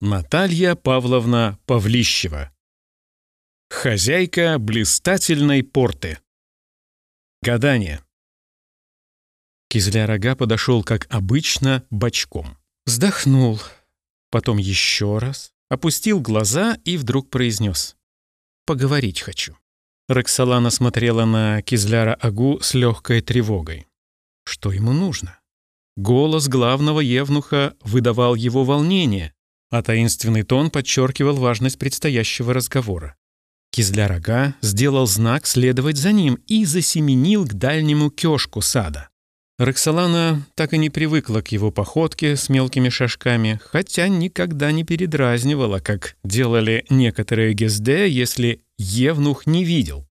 Наталья Павловна Павлищева. Хозяйка блистательной порты. Гадание. Кизля-рога подошел, как обычно, бочком. Вздохнул, потом еще раз, опустил глаза и вдруг произнес. «Поговорить хочу». Роксолана смотрела на Кизляра-агу с легкой тревогой. Что ему нужно? Голос главного евнуха выдавал его волнение, а таинственный тон подчеркивал важность предстоящего разговора. Кизля-рога сделал знак следовать за ним и засеменил к дальнему кёшку сада. Роксолана так и не привыкла к его походке с мелкими шажками, хотя никогда не передразнивала, как делали некоторые гезде, если Евнух не видел.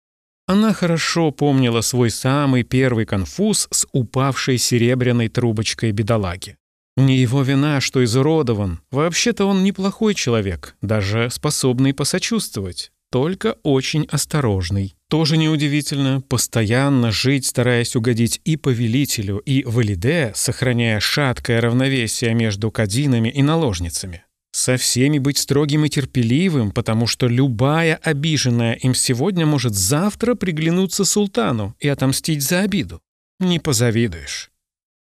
Она хорошо помнила свой самый первый конфуз с упавшей серебряной трубочкой бедолаги. Не его вина, что изуродован. Вообще-то он неплохой человек, даже способный посочувствовать только очень осторожный. Тоже неудивительно, постоянно жить, стараясь угодить и повелителю, и валиде, сохраняя шаткое равновесие между кадинами и наложницами. Со всеми быть строгим и терпеливым, потому что любая обиженная им сегодня может завтра приглянуться султану и отомстить за обиду. Не позавидуешь.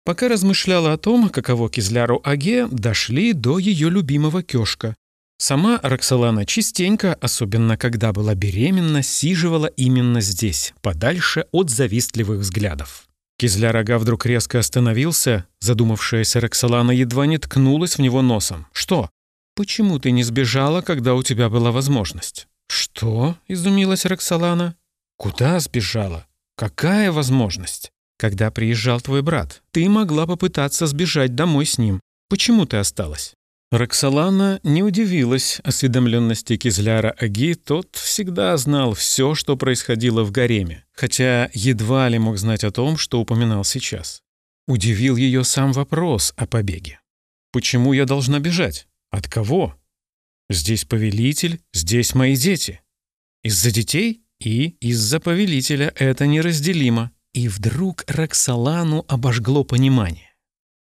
Пока размышляла о том, каково Кизляру Аге, дошли до ее любимого кёшка, Сама Роксолана частенько, особенно когда была беременна, сиживала именно здесь, подальше от завистливых взглядов. Кизля-рога вдруг резко остановился, задумавшаяся Роксолана едва не ткнулась в него носом. «Что? Почему ты не сбежала, когда у тебя была возможность?» «Что?» — изумилась Роксолана. «Куда сбежала? Какая возможность?» «Когда приезжал твой брат, ты могла попытаться сбежать домой с ним. Почему ты осталась?» Роксолана не удивилась осведомленности Кизляра Аги, тот всегда знал все, что происходило в гареме, хотя едва ли мог знать о том, что упоминал сейчас. Удивил ее сам вопрос о побеге. «Почему я должна бежать? От кого? Здесь повелитель, здесь мои дети. Из-за детей и из-за повелителя это неразделимо». И вдруг Роксолану обожгло понимание.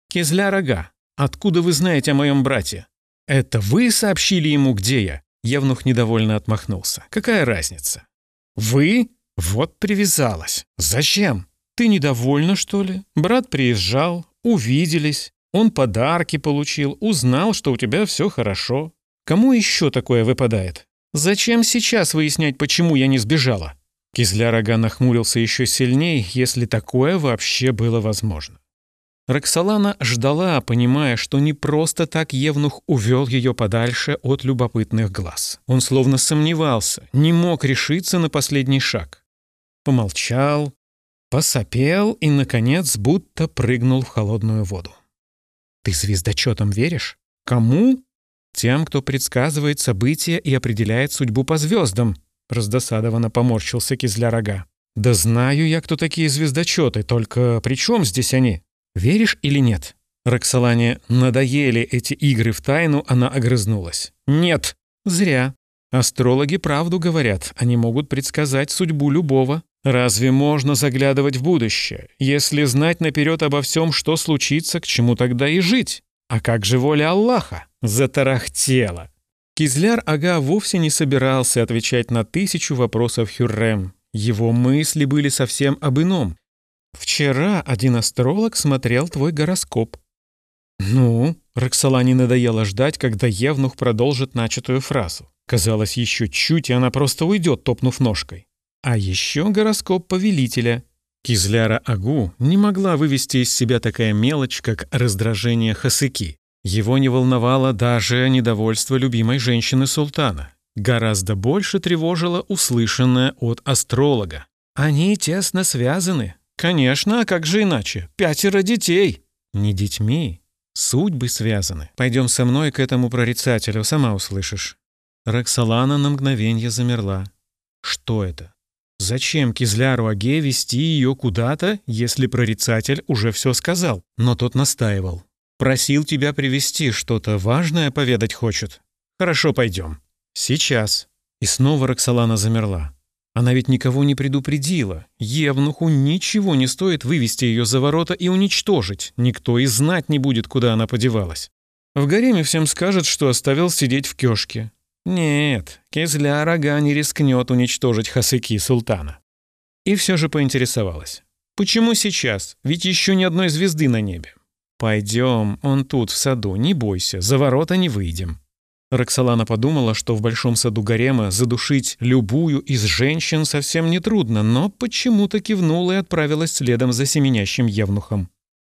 «Кизляр Ага, «Откуда вы знаете о моем брате?» «Это вы сообщили ему, где я?» Евнух недовольно отмахнулся. «Какая разница?» «Вы? Вот привязалась. Зачем? Ты недовольна, что ли? Брат приезжал, увиделись, он подарки получил, узнал, что у тебя все хорошо. Кому еще такое выпадает? Зачем сейчас выяснять, почему я не сбежала?» Кизля-рога нахмурился еще сильней, если такое вообще было возможно. Роксолана ждала, понимая, что не просто так Евнух увел ее подальше от любопытных глаз. Он словно сомневался, не мог решиться на последний шаг. Помолчал, посопел и, наконец, будто прыгнул в холодную воду. «Ты звездочетам веришь? Кому?» «Тем, кто предсказывает события и определяет судьбу по звездам», раздосадованно поморщился кизля рога. «Да знаю я, кто такие звездочеты, только при чем здесь они?» Веришь или нет?» Роксолане надоели эти игры в тайну, она огрызнулась. «Нет, зря. Астрологи правду говорят, они могут предсказать судьбу любого. Разве можно заглядывать в будущее? Если знать наперед обо всем, что случится, к чему тогда и жить? А как же воля Аллаха? Затарахтела. Кизляр Ага вовсе не собирался отвечать на тысячу вопросов Хюррем. Его мысли были совсем об ином. Вчера один астролог смотрел твой гороскоп». «Ну?» — Роксолане надоело ждать, когда Евнух продолжит начатую фразу. Казалось, еще чуть, и она просто уйдет, топнув ножкой. А еще гороскоп повелителя. Кизляра Агу не могла вывести из себя такая мелочь, как раздражение Хасыки. Его не волновало даже недовольство любимой женщины султана. Гораздо больше тревожило услышанное от астролога. Они тесно связаны, «Конечно, а как же иначе? Пятеро детей!» «Не детьми. Судьбы связаны. Пойдем со мной к этому прорицателю, сама услышишь». Роксолана на мгновение замерла. «Что это? Зачем Кизляру Аге вести ее куда-то, если прорицатель уже все сказал?» Но тот настаивал. «Просил тебя привести что-то важное поведать хочет. Хорошо, пойдем. Сейчас». И снова Роксолана замерла. Она ведь никого не предупредила. Евнуху ничего не стоит вывести ее за ворота и уничтожить. Никто и знать не будет, куда она подевалась. В гареме всем скажет, что оставил сидеть в кёшке. Нет, Кизляр Ага не рискнет уничтожить Хасыки султана. И все же поинтересовалась. Почему сейчас? Ведь еще ни одной звезды на небе. Пойдем, он тут, в саду, не бойся, за ворота не выйдем. Роксолана подумала, что в большом саду гарема задушить любую из женщин совсем нетрудно, но почему-то кивнула и отправилась следом за семенящим евнухом.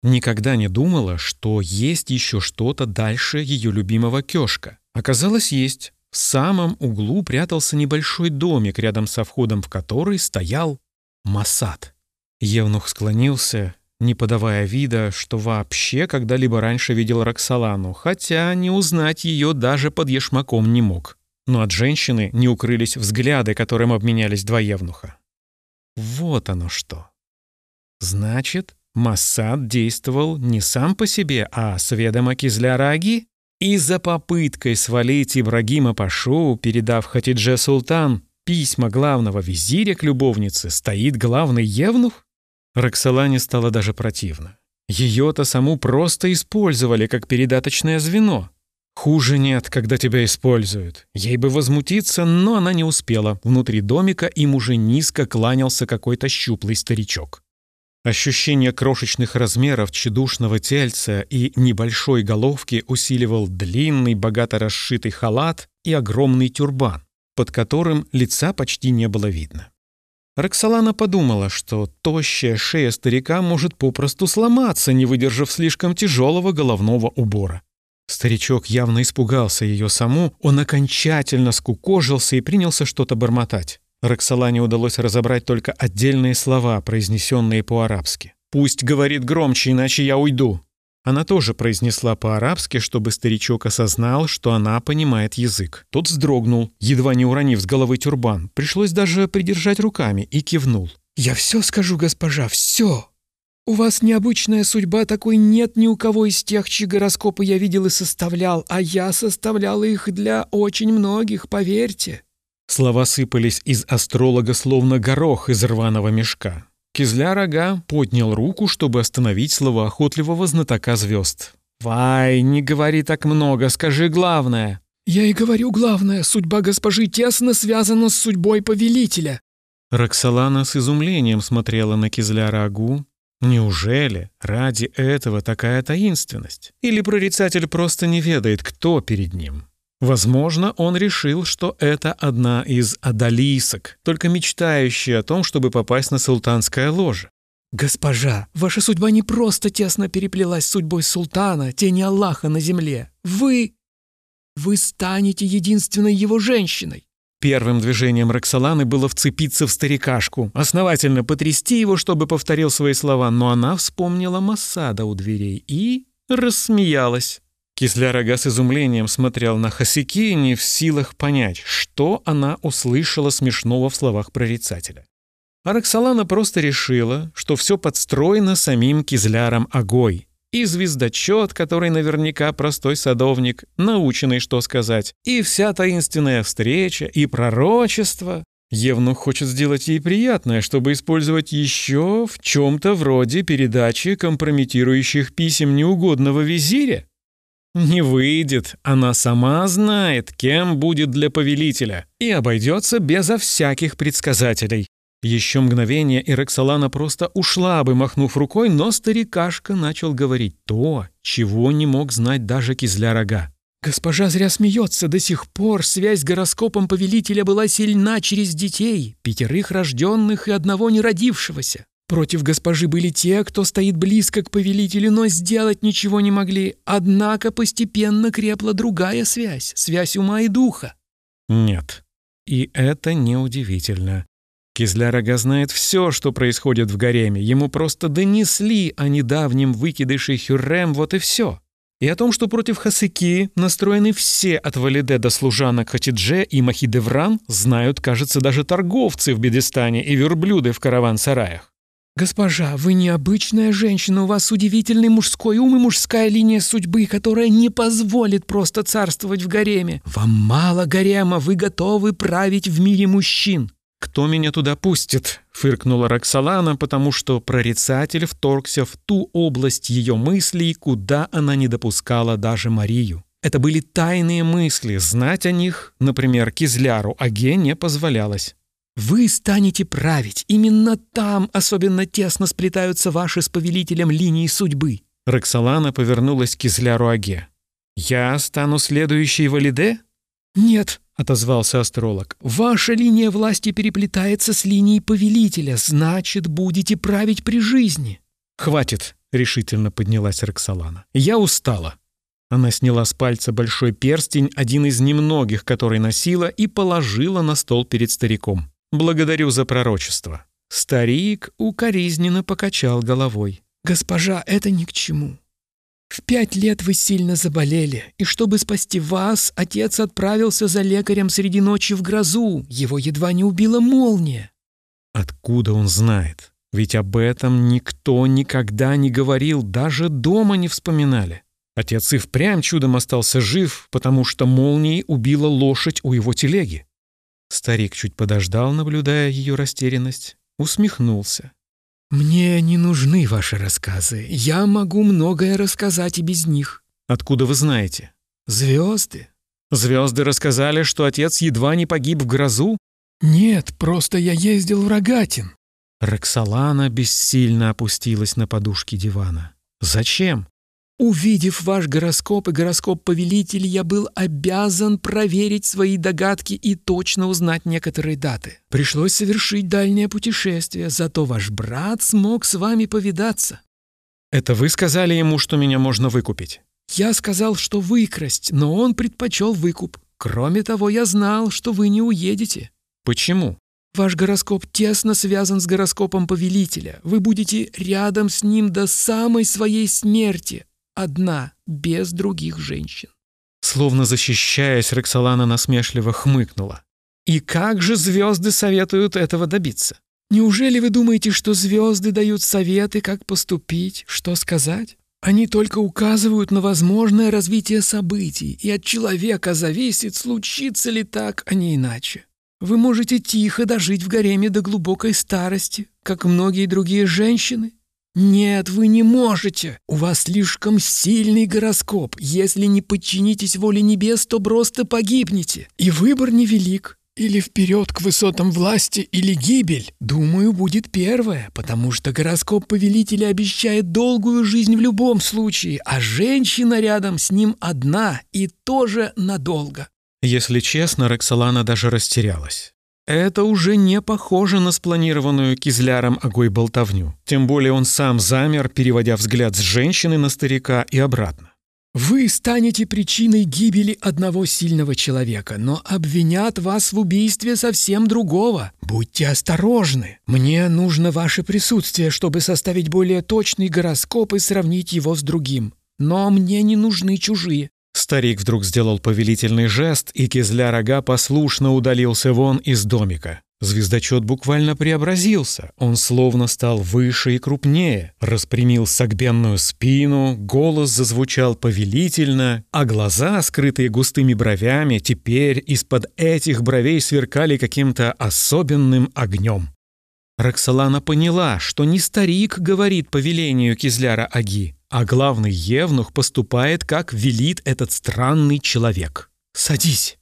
Никогда не думала, что есть еще что-то дальше ее любимого кёшка. Оказалось, есть. В самом углу прятался небольшой домик, рядом со входом в который стоял Масад. Евнух склонился, не подавая вида, что вообще когда-либо раньше видел Роксолану, хотя не узнать ее даже под ешмаком не мог. Но от женщины не укрылись взгляды, которым обменялись два евнуха. Вот оно что. Значит, Массад действовал не сам по себе, а с ведома Кизляра Аги? И за попыткой свалить Ибрагима Пашу, передав Хатидже Султан письма главного визиря к любовнице, стоит главный евнух? Роксолане стало даже противно. Ее-то саму просто использовали как передаточное звено. Хуже нет, когда тебя используют. Ей бы возмутиться, но она не успела. Внутри домика им уже низко кланялся какой-то щуплый старичок. Ощущение крошечных размеров тщедушного тельца и небольшой головки усиливал длинный, богато расшитый халат и огромный тюрбан, под которым лица почти не было видно. Роксолана подумала, что тощая шея старика может попросту сломаться, не выдержав слишком тяжелого головного убора. Старичок явно испугался ее саму, он окончательно скукожился и принялся что-то бормотать. Роксолане удалось разобрать только отдельные слова, произнесенные по-арабски. «Пусть говорит громче, иначе я уйду». Она тоже произнесла по-арабски, чтобы старичок осознал, что она понимает язык. Тот вздрогнул, едва не уронив с головы тюрбан. Пришлось даже придержать руками и кивнул. «Я все скажу, госпожа, все. У вас необычная судьба, такой нет ни у кого из тех, чьи гороскопы я видел и составлял, а я составлял их для очень многих, поверьте». Слова сыпались из астролога словно горох из рваного мешка. Кизля рога поднял руку, чтобы остановить слова охотливого знатока звезд. «Вай, не говори так много, скажи главное». «Я и говорю главное, судьба госпожи тесно связана с судьбой повелителя». Роксолана с изумлением смотрела на Кизля Рагу. Неужели ради этого такая таинственность? Или прорицатель просто не ведает, кто перед ним? Возможно, он решил, что это одна из адалисок, только мечтающая о том, чтобы попасть на султанское ложе. «Госпожа, ваша судьба не просто тесно переплелась с судьбой султана, тени Аллаха на земле. Вы... вы станете единственной его женщиной». Первым движением Роксоланы было вцепиться в старикашку, основательно потрясти его, чтобы повторил свои слова, но она вспомнила Массада у дверей и рассмеялась. Кислярага с изумлением смотрел на Хасики, не в силах понять, что она услышала смешного в словах прорицателя. А Роксолана просто решила, что все подстроено самим Кизляром Агой. И звездочет, который наверняка простой садовник, наученный что сказать, и вся таинственная встреча, и пророчество. Евнух хочет сделать ей приятное, чтобы использовать еще в чем-то вроде передачи компрометирующих писем неугодного визиря. Не выйдет, она сама знает, кем будет для повелителя, и обойдется безо всяких предсказателей. Еще мгновение, и Роксолана просто ушла бы, махнув рукой, но старикашка начал говорить то, чего не мог знать даже кизля рога. «Госпожа зря смеется. До сих пор связь с гороскопом повелителя была сильна через детей, пятерых рожденных и одного неродившегося. Против госпожи были те, кто стоит близко к повелителю, но сделать ничего не могли. Однако постепенно крепла другая связь, связь ума и духа. Нет. И это неудивительно. Кизлярага знает все, что происходит в гареме. Ему просто донесли о недавнем выкидыше Хюррем, вот и все. И о том, что против Хасыки настроены все от Валиде до служанок Хатидже и Махидевран, знают, кажется, даже торговцы в Бедестане и верблюды в караван-сараях. «Госпожа, вы необычная женщина, у вас удивительный мужской ум и мужская линия судьбы, которая не позволит просто царствовать в гареме. Вам мало гарема, вы готовы править в мире мужчин. «Кто меня туда пустит?» — фыркнула Роксолана, потому что прорицатель вторгся в ту область ее мыслей, куда она не допускала даже Марию. Это были тайные мысли, знать о них, например, Кизляру Аге не позволялось. Вы станете править. Именно там особенно тесно сплетаются ваши с повелителем линии судьбы. Роксолана повернулась к Кизляру Аге. «Я стану следующей Валиде?» «Нет», — отозвался астролог. «Ваша линия власти переплетается с линией повелителя, значит, будете править при жизни». «Хватит», — решительно поднялась Роксолана. «Я устала». Она сняла с пальца большой перстень, один из немногих, который носила, и положила на стол перед стариком. «Благодарю за пророчество». Старик укоризненно покачал головой. «Госпожа, это ни к чему. В пять лет вы сильно заболели, и чтобы спасти вас, отец отправился за лекарем среди ночи в грозу. Его едва не убила молния». «Откуда он знает? Ведь об этом никто никогда не говорил, даже дома не вспоминали. Отец и впрямь чудом остался жив, потому что молнией убила лошадь у его телеги. Старик чуть подождал, наблюдая ее растерянность, усмехнулся. «Мне не нужны ваши рассказы. Я могу многое рассказать и без них». «Откуда вы знаете?» «Звезды». «Звезды рассказали, что отец едва не погиб в грозу?» «Нет, просто я ездил в Рогатин». Роксолана бессильно опустилась на подушки дивана. «Зачем?» Увидев ваш гороскоп и гороскоп повелителя, я был обязан проверить свои догадки и точно узнать некоторые даты. Пришлось совершить дальнее путешествие, зато ваш брат смог с вами повидаться. Это вы сказали ему, что меня можно выкупить? Я сказал, что выкрасть, но он предпочел выкуп. Кроме того, я знал, что вы не уедете. Почему? Ваш гороскоп тесно связан с гороскопом повелителя. Вы будете рядом с ним до самой своей смерти, одна, без других женщин. Словно защищаясь, Роксолана насмешливо хмыкнула. «И как же звезды советуют этого добиться?» «Неужели вы думаете, что звезды дают советы, как поступить, что сказать? Они только указывают на возможное развитие событий, и от человека зависит, случится ли так, а не иначе. Вы можете тихо дожить в гареме до глубокой старости, как многие другие женщины, «Нет, вы не можете! У вас слишком сильный гороскоп. Если не подчинитесь воле небес, то просто погибнете. И выбор невелик. Или вперед к высотам власти, или гибель. Думаю, будет первое, потому что гороскоп повелителя обещает долгую жизнь в любом случае, а женщина рядом с ним одна и тоже надолго». Если честно, Роксолана даже растерялась. Это уже не похоже на спланированную кизляром огой болтовню. Тем более он сам замер, переводя взгляд с женщины на старика и обратно. «Вы станете причиной гибели одного сильного человека, но обвинят вас в убийстве совсем другого. Будьте осторожны. Мне нужно ваше присутствие, чтобы составить более точный гороскоп и сравнить его с другим. Но мне не нужны чужие. Старик вдруг сделал повелительный жест, и кизля-рога послушно удалился вон из домика. Звездочет буквально преобразился. Он словно стал выше и крупнее, распрямил согбенную спину, голос зазвучал повелительно, а глаза, скрытые густыми бровями, теперь из-под этих бровей сверкали каким-то особенным огнем. Роксолана поняла, что не старик говорит по велению Кизляра Аги, а главный евнух поступает, как велит этот странный человек. «Садись!»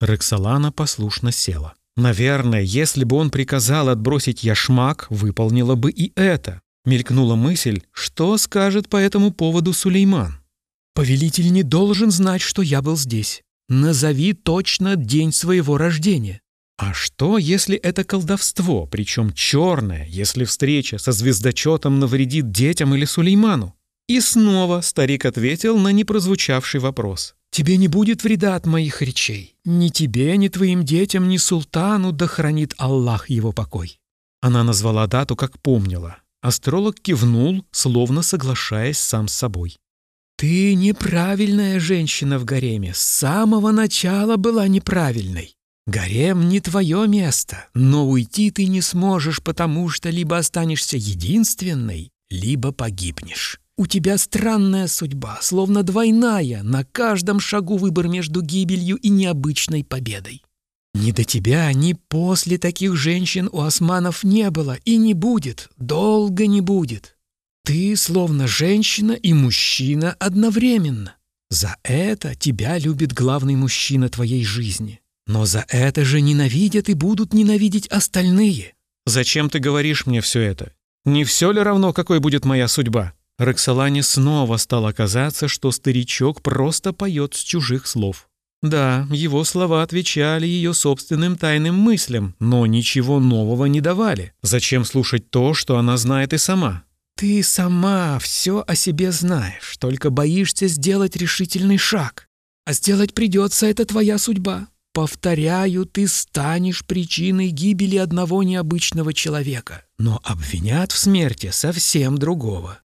Роксолана послушно села. Наверное, если бы он приказал отбросить яшмак, выполнила бы и это. Мелькнула мысль, что скажет по этому поводу Сулейман. «Повелитель не должен знать, что я был здесь. Назови точно день своего рождения». А что, если это колдовство, причем черное, если встреча со звездочетом навредит детям или Сулейману? И снова старик ответил на непрозвучавший вопрос. «Тебе не будет вреда от моих речей. Ни тебе, ни твоим детям, ни султану, да хранит Аллах его покой». Она назвала дату, как помнила. Астролог кивнул, словно соглашаясь сам с собой. «Ты неправильная женщина в гареме. С самого начала была неправильной. Гарем не твое место, но уйти ты не сможешь, потому что либо останешься единственной, либо погибнешь. У тебя странная судьба, словно двойная, на каждом шагу выбор между гибелью и необычной победой. Ни до тебя, ни после таких женщин у османов не было и не будет, долго не будет. Ты словно женщина и мужчина одновременно. За это тебя любит главный мужчина твоей жизни. Но за это же ненавидят и будут ненавидеть остальные. Зачем ты говоришь мне все это? Не все ли равно, какой будет моя судьба? Роксолане снова стало казаться, что старичок просто поет с чужих слов. Да, его слова отвечали ее собственным тайным мыслям, но ничего нового не давали. Зачем слушать то, что она знает и сама? Ты сама все о себе знаешь, только боишься сделать решительный шаг. А сделать придется, это твоя судьба. Повторяю, ты станешь причиной гибели одного необычного человека, но обвинят в смерти совсем другого.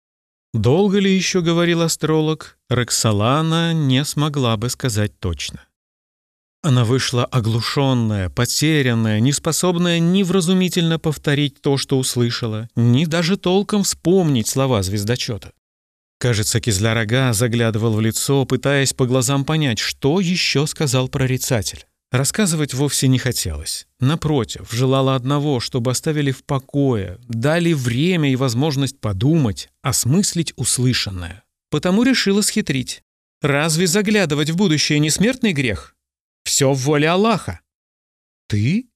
Долго ли еще говорил астролог, Роксолана не смогла бы сказать точно. Она вышла оглушенная, потерянная, неспособная ни вразумительно повторить то, что услышала, ни даже толком вспомнить слова звездочета. Кажется, Кизлярага заглядывал в лицо, пытаясь по глазам понять, что еще сказал прорицатель. Рассказывать вовсе не хотелось. Напротив, желала одного, чтобы оставили в покое, дали время и возможность подумать, осмыслить услышанное. Потому решила схитрить. Разве заглядывать в будущее не смертный грех? Все в воле Аллаха. Ты?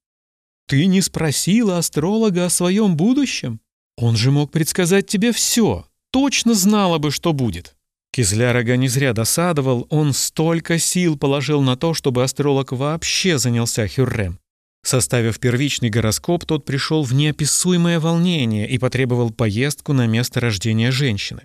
Ты не спросила астролога о своем будущем? Он же мог предсказать тебе все, точно знала бы, что будет. Кизлярага не зря досадовал, он столько сил положил на то, чтобы астролог вообще занялся Хюррем. Составив первичный гороскоп, тот пришел в неописуемое волнение и потребовал поездку на место рождения женщины.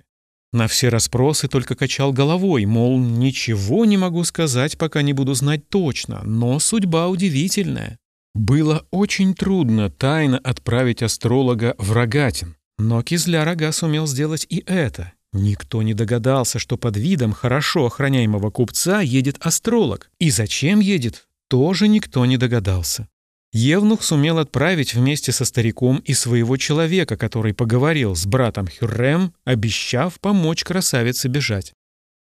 На все расспросы только качал головой, мол, ничего не могу сказать, пока не буду знать точно, но судьба удивительная. Было очень трудно тайно отправить астролога в Рогатин, но Кизля-Рога сумел сделать и это, Никто не догадался, что под видом хорошо охраняемого купца едет астролог. И зачем едет, тоже никто не догадался. Евнух сумел отправить вместе со стариком и своего человека, который поговорил с братом Хюррем, обещав помочь красавице бежать.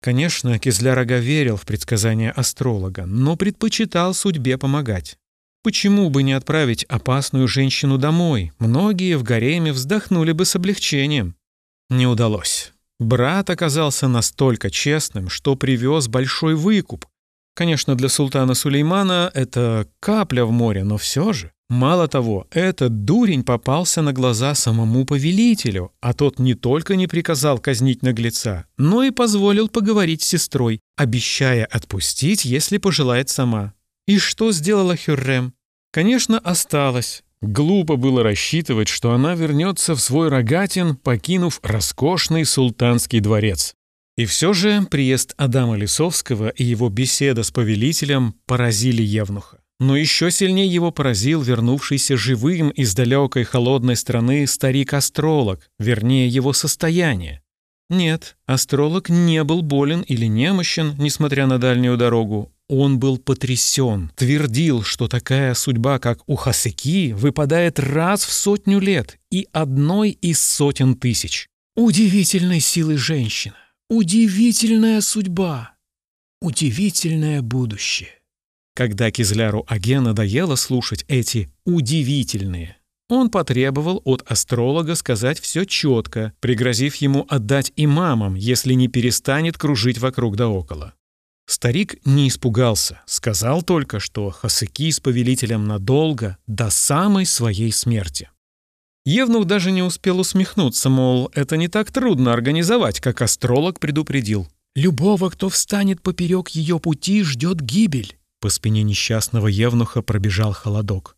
Конечно, Кизлярага верил в предсказания астролога, но предпочитал судьбе помогать. Почему бы не отправить опасную женщину домой? Многие в гареме вздохнули бы с облегчением. Не удалось. Брат оказался настолько честным, что привез большой выкуп. Конечно, для султана Сулеймана это капля в море, но все же. Мало того, этот дурень попался на глаза самому повелителю, а тот не только не приказал казнить наглеца, но и позволил поговорить с сестрой, обещая отпустить, если пожелает сама. И что сделала Хюррем? Конечно, осталась, Глупо было рассчитывать, что она вернется в свой рогатин, покинув роскошный султанский дворец. И все же приезд Адама Лисовского и его беседа с повелителем поразили Евнуха. Но еще сильнее его поразил вернувшийся живым из далекой холодной страны старик-астролог, вернее, его состояние. Нет, астролог не был болен или немощен, несмотря на дальнюю дорогу. Он был потрясен, твердил, что такая судьба, как у Хасеки, выпадает раз в сотню лет и одной из сотен тысяч. Удивительной силы женщина, удивительная судьба, удивительное будущее. Когда Кизляру Аге надоело слушать эти «удивительные», он потребовал от астролога сказать все четко, пригрозив ему отдать имамам, если не перестанет кружить вокруг да около. Старик не испугался, сказал только, что Хасыки с повелителем надолго, до самой своей смерти. Евнух даже не успел усмехнуться, мол, это не так трудно организовать, как астролог предупредил. «Любого, кто встанет поперек ее пути, ждет гибель». По спине несчастного Евнуха пробежал холодок.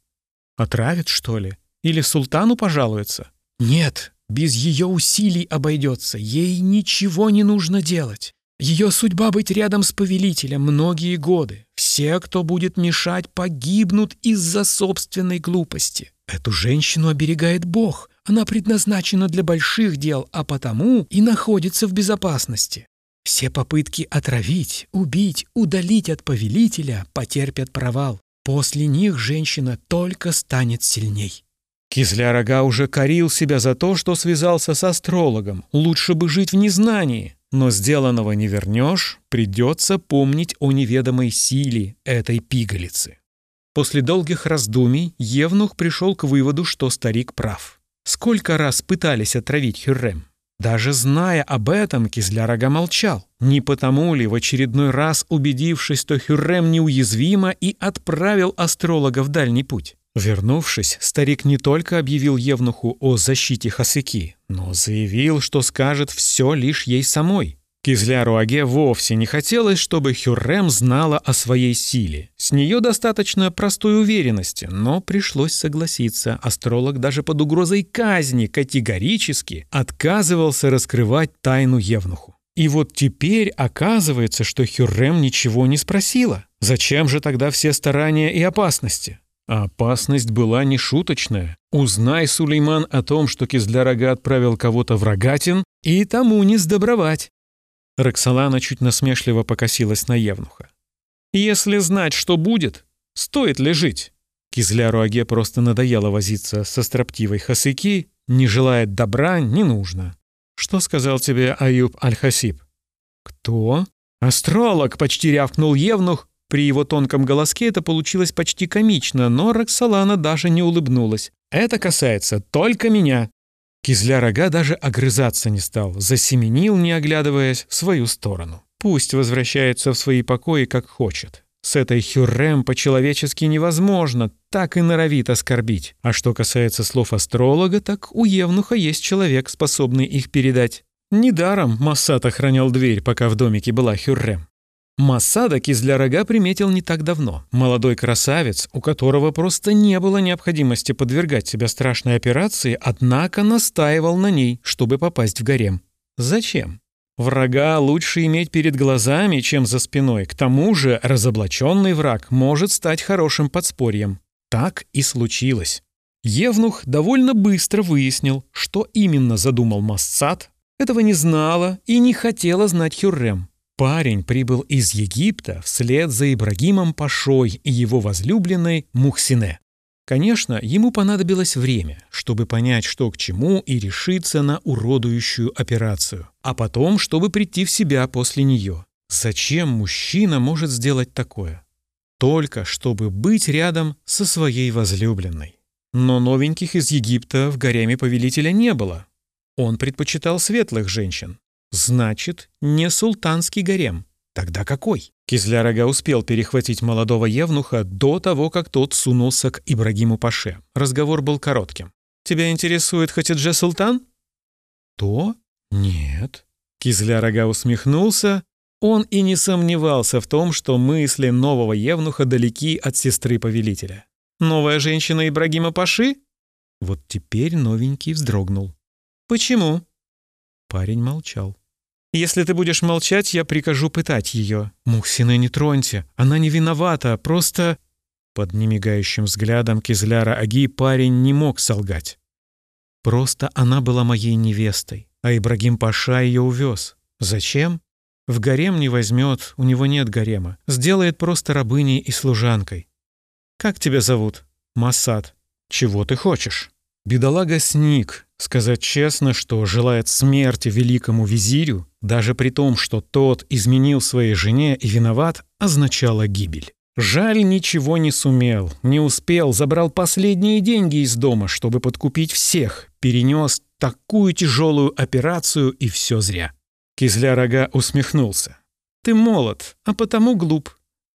«Отравит, что ли? Или султану пожалуется?» «Нет, без ее усилий обойдется, ей ничего не нужно делать. Ее судьба быть рядом с повелителем многие годы. Все, кто будет мешать, погибнут из-за собственной глупости. Эту женщину оберегает Бог. Она предназначена для больших дел, а потому и находится в безопасности. Все попытки отравить, убить, удалить от повелителя потерпят провал. После них женщина только станет сильней. Кизля уже корил себя за то, что связался с астрологом. Лучше бы жить в незнании. Но сделанного не вернешь, придется помнить о неведомой силе этой пигалицы. После долгих раздумий Евнух пришел к выводу, что старик прав. Сколько раз пытались отравить Хюррем? Даже зная об этом, Кизлярага молчал. Не потому ли, в очередной раз убедившись, что Хюррем неуязвима, и отправил астролога в дальний путь? Вернувшись, старик не только объявил Евнуху о защите Хасыки, но заявил, что скажет все лишь ей самой. Кизляру Аге вовсе не хотелось, чтобы Хюррем знала о своей силе. С нее достаточно простой уверенности, но пришлось согласиться. Астролог даже под угрозой казни категорически отказывался раскрывать тайну Евнуху. И вот теперь оказывается, что Хюррем ничего не спросила. Зачем же тогда все старания и опасности? Опасность была нешуточная. Узнай, Сулейман, о том, что Кизлярага отправил кого-то в Рогатин, и тому не сдобровать. Роксолана чуть насмешливо покосилась на Евнуха. «Если знать, что будет, стоит ли жить?» Кизляру Аге просто надоело возиться со строптивой Хасыки, не желает добра, не нужно. «Что сказал тебе Аюб Аль-Хасиб?» «Кто?» «Астролог!» — почти рявкнул Евнух. При его тонком голоске это получилось почти комично, но Роксолана даже не улыбнулась. «Это касается только меня. Кизля-рога даже огрызаться не стал, засеменил, не оглядываясь, в свою сторону. Пусть возвращается в свои покои, как хочет. С этой Хюррем по-человечески невозможно, так и норовит оскорбить. А что касается слов астролога, так у Евнуха есть человек, способный их передать. Недаром Массад охранял дверь, пока в домике была Хюррем. Масада Кизля-рога приметил не так давно. Молодой красавец, у которого просто не было необходимости подвергать себя страшной операции, однако настаивал на ней, чтобы попасть в гарем. Зачем? Врага лучше иметь перед глазами, чем за спиной. К тому же разоблаченный враг может стать хорошим подспорьем. Так и случилось. Евнух довольно быстро выяснил, что именно задумал Массад. Этого не знала и не хотела знать Хюррем. Парень прибыл из Египта вслед за Ибрагимом Пашой и его возлюбленной Мухсине. Конечно, ему понадобилось время, чтобы понять, что к чему, и решиться на уродующую операцию, а потом, чтобы прийти в себя после нее. Зачем мужчина может сделать такое? Только чтобы быть рядом со своей возлюбленной. Но новеньких из Египта в гареме повелителя не было. Он предпочитал светлых женщин, Значит, не султанский гарем. Тогда какой? Кизлярага успел перехватить молодого евнуха до того, как тот сунулся к Ибрагиму Паше. Разговор был коротким. «Тебя интересует Хатидже Султан?» «То? Нет». Кизлярага усмехнулся. Он и не сомневался в том, что мысли нового евнуха далеки от сестры повелителя. «Новая женщина Ибрагима Паши?» Вот теперь новенький вздрогнул. «Почему?» Парень молчал. Если ты будешь молчать, я прикажу пытать ее. Мухсина не троньте, она не виновата, просто...» Под немигающим взглядом Кизляра Аги парень не мог солгать. «Просто она была моей невестой, а Ибрагим Паша ее увез. Зачем? В гарем не возьмет, у него нет гарема. Сделает просто рабыней и служанкой. Как тебя зовут? Масад. Чего ты хочешь?» Бедолага сник, сказать честно, что желает смерти великому визирю, даже при том, что тот изменил своей жене и виноват, означало гибель. Жаль, ничего не сумел, не успел, забрал последние деньги из дома, чтобы подкупить всех, перенес такую тяжелую операцию и все зря. Кизля-рога усмехнулся. «Ты молод, а потому глуп.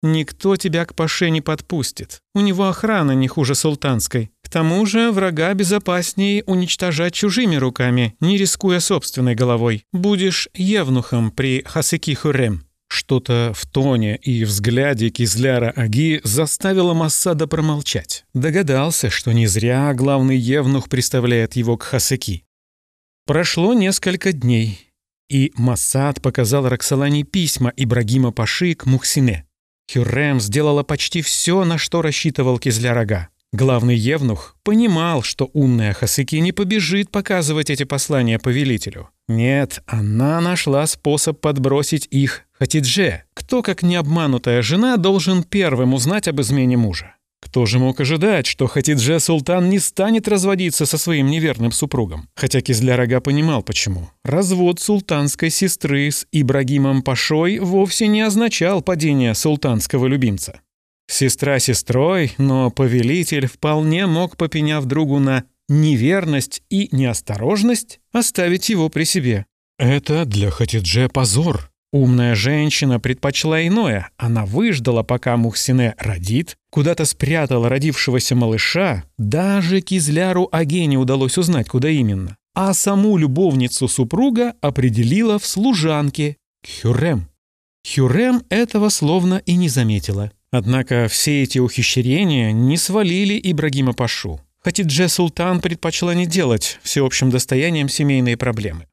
Никто тебя к Паше не подпустит. У него охрана не хуже султанской. К тому же врага безопаснее уничтожать чужими руками, не рискуя собственной головой. Будешь евнухом при Хасыки Хурем». Что-то в тоне и взгляде Кизляра Аги заставило Массада промолчать. Догадался, что не зря главный евнух представляет его к Хасыки. Прошло несколько дней, и Массад показал Роксолане письма Ибрагима Паши к Мухсине. Хюррем сделала почти все, на что рассчитывал Кизля-Рога. Главный евнух понимал, что умная Хасыки не побежит показывать эти послания повелителю. Нет, она нашла способ подбросить их Хатидже. Кто, как необманутая жена, должен первым узнать об измене мужа? Кто же мог ожидать, что Хатидже Султан не станет разводиться со своим неверным супругом? Хотя Кизля-Рога понимал, почему. Развод султанской сестры с Ибрагимом Пашой вовсе не означал падение султанского любимца. Сестра сестрой, но повелитель вполне мог, попеняв другу на неверность и неосторожность, оставить его при себе. Это для Хатидже позор. Умная женщина предпочла иное. Она выждала, пока Мухсине родит, куда-то спрятала родившегося малыша, даже Кизляру Аге удалось узнать, куда именно. А саму любовницу супруга определила в служанке Хюрем. Хюрем этого словно и не заметила. Однако все эти ухищрения не свалили Ибрагима Пашу. Хатидже Султан предпочла не делать всеобщим достоянием семейные проблемы.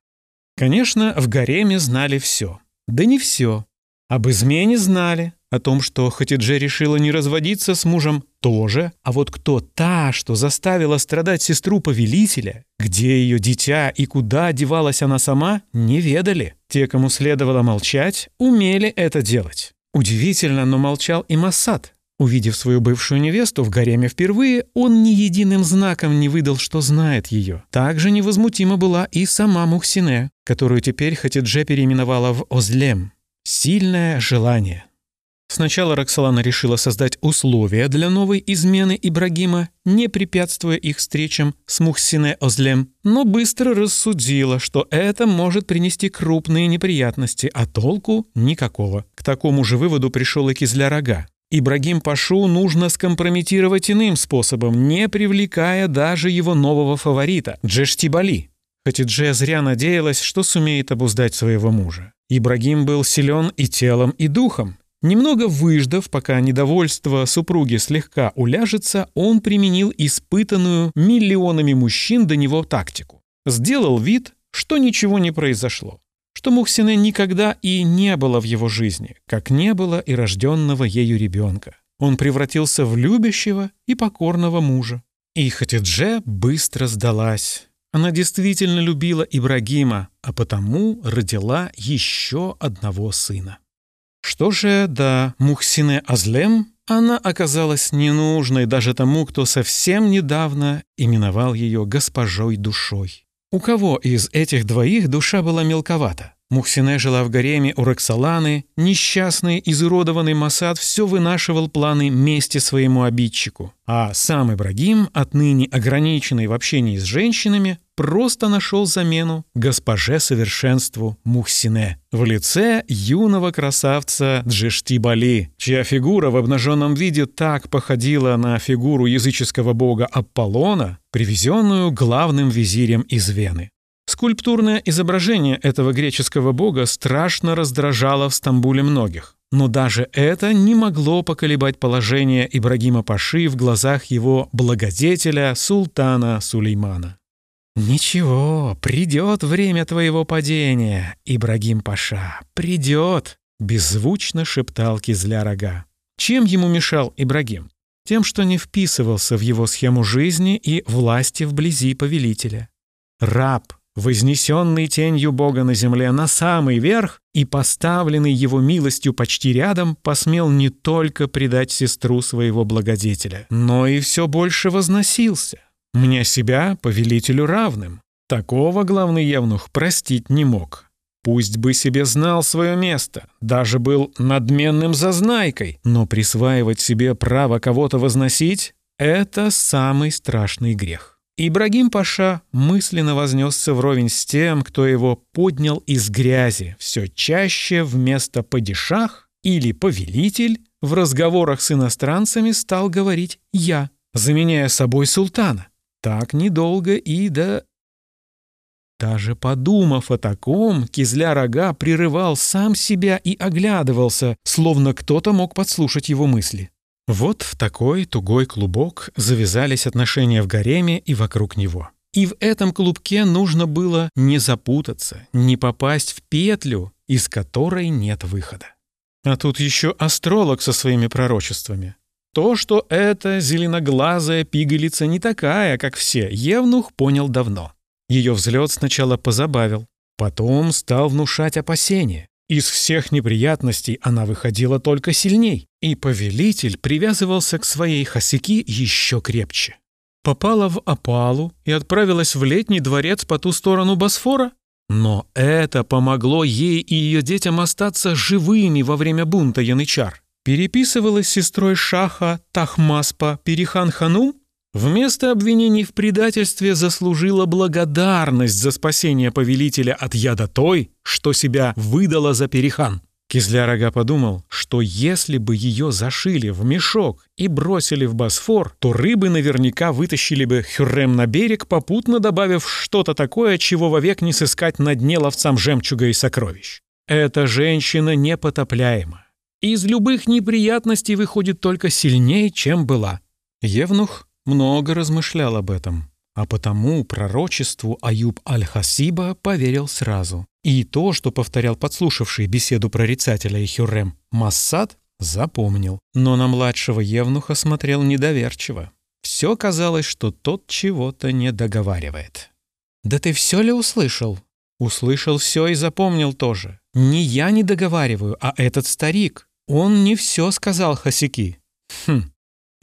Конечно, в гареме знали все. Да не все. Об измене знали, о том, что Хатидже решила не разводиться с мужем, тоже. А вот кто та, что заставила страдать сестру повелителя, где ее дитя и куда девалась она сама, не ведали. Те, кому следовало молчать, умели это делать. Удивительно, но молчал и Массад. Увидев свою бывшую невесту в гареме впервые, он ни единым знаком не выдал, что знает ее. Также невозмутима была и сама Мухсине, которую теперь Хатидже переименовала в Озлем. Сильное желание. Сначала Роксолана решила создать условия для новой измены Ибрагима, не препятствуя их встречам с Мухсине Озлем, но быстро рассудила, что это может принести крупные неприятности, а толку никакого. К такому же выводу пришел и Кизлярага. Ибрагим Пашу нужно скомпрометировать иным способом, не привлекая даже его нового фаворита, Джештибали. Хоть Дже зря надеялась, что сумеет обуздать своего мужа. Ибрагим был силен и телом, и духом. Немного выждав, пока недовольство супруги слегка уляжется, он применил испытанную миллионами мужчин до него тактику. Сделал вид, что ничего не произошло что Мухсина никогда и не было в его жизни, как не было и рожденного ею ребенка. Он превратился в любящего и покорного мужа. И Хатидже быстро сдалась. Она действительно любила Ибрагима, а потому родила еще одного сына. Что же до Мухсине Азлем, она оказалась ненужной даже тому, кто совсем недавно именовал ее госпожой душой. У кого из этих двоих душа была мелковата? Мухсине жила в гареме у Роксоланы, несчастный, изуродованный Масад все вынашивал планы мести своему обидчику. А сам Ибрагим, отныне ограниченный в общении с женщинами, просто нашел замену госпоже совершенству Мухсине в лице юного красавца Джештибали, чья фигура в обнаженном виде так походила на фигуру языческого бога Аполлона, привезенную главным визирем из Вены. Скульптурное изображение этого греческого бога страшно раздражало в Стамбуле многих. Но даже это не могло поколебать положение Ибрагима Паши в глазах его благодетеля султана Сулеймана. «Ничего, придет время твоего падения, Ибрагим Паша, придет», — беззвучно шептал Кизля Рога. Чем ему мешал Ибрагим? Тем, что не вписывался в его схему жизни и власти вблизи повелителя. Раб, вознесенный тенью Бога на земле на самый верх и поставленный его милостью почти рядом, посмел не только предать сестру своего благодетеля, но и все больше возносился. Мне себя повелителю равным. Такого главный евнух простить не мог. Пусть бы себе знал свое место, даже был надменным зазнайкой, но присваивать себе право кого-то возносить — это самый страшный грех. Ибрагим Паша мысленно вознесся вровень с тем, кто его поднял из грязи, все чаще вместо «падишах» или «повелитель» в разговорах с иностранцами стал говорить «я», заменяя собой султана. Так недолго и до... Даже подумав о таком, кизля рога прерывал сам себя и оглядывался, словно кто-то мог подслушать его мысли. Вот в такой тугой клубок завязались отношения в гареме и вокруг него. И в этом клубке нужно было не запутаться, не попасть в петлю, из которой нет выхода. А тут еще астролог со своими пророчествами. То, что эта зеленоглазая пигалица не такая, как все, Евнух понял давно. Ее взлет сначала позабавил, потом стал внушать опасения. Из всех неприятностей она выходила только сильней, и повелитель привязывался к своей хасики еще крепче. Попала в опалу и отправилась в летний дворец по ту сторону Босфора? Но это помогло ей и ее детям остаться живыми во время бунта янычар. переписывалась с сестрой Шаха Тахмаспа Перихан Ханум? Вместо обвинений в предательстве заслужила благодарность за спасение повелителя от яда той, что себя выдала за Перихан. Кизляр-ага подумал, что если бы ее зашили в мешок и бросили в Босфор, то рыбы наверняка вытащили бы Хюррем на берег, попутно добавив что-то такое, чего вовек не сыскать на дне ловцам жемчуга и сокровищ. Эта женщина непотопляема. Из любых неприятностей выходит только сильнее, чем была. Евнух много размышлял об этом, а потому пророчеству Аюб Аль-Хасиба поверил сразу. И то, что повторял подслушавший беседу прорицателя и Хюррем Массад, запомнил. Но на младшего Евнуха смотрел недоверчиво. Все казалось, что тот чего-то не договаривает. «Да ты все ли услышал?» «Услышал все и запомнил тоже. Не я не договариваю, а этот старик. Он не все сказал Хасики». «Хм,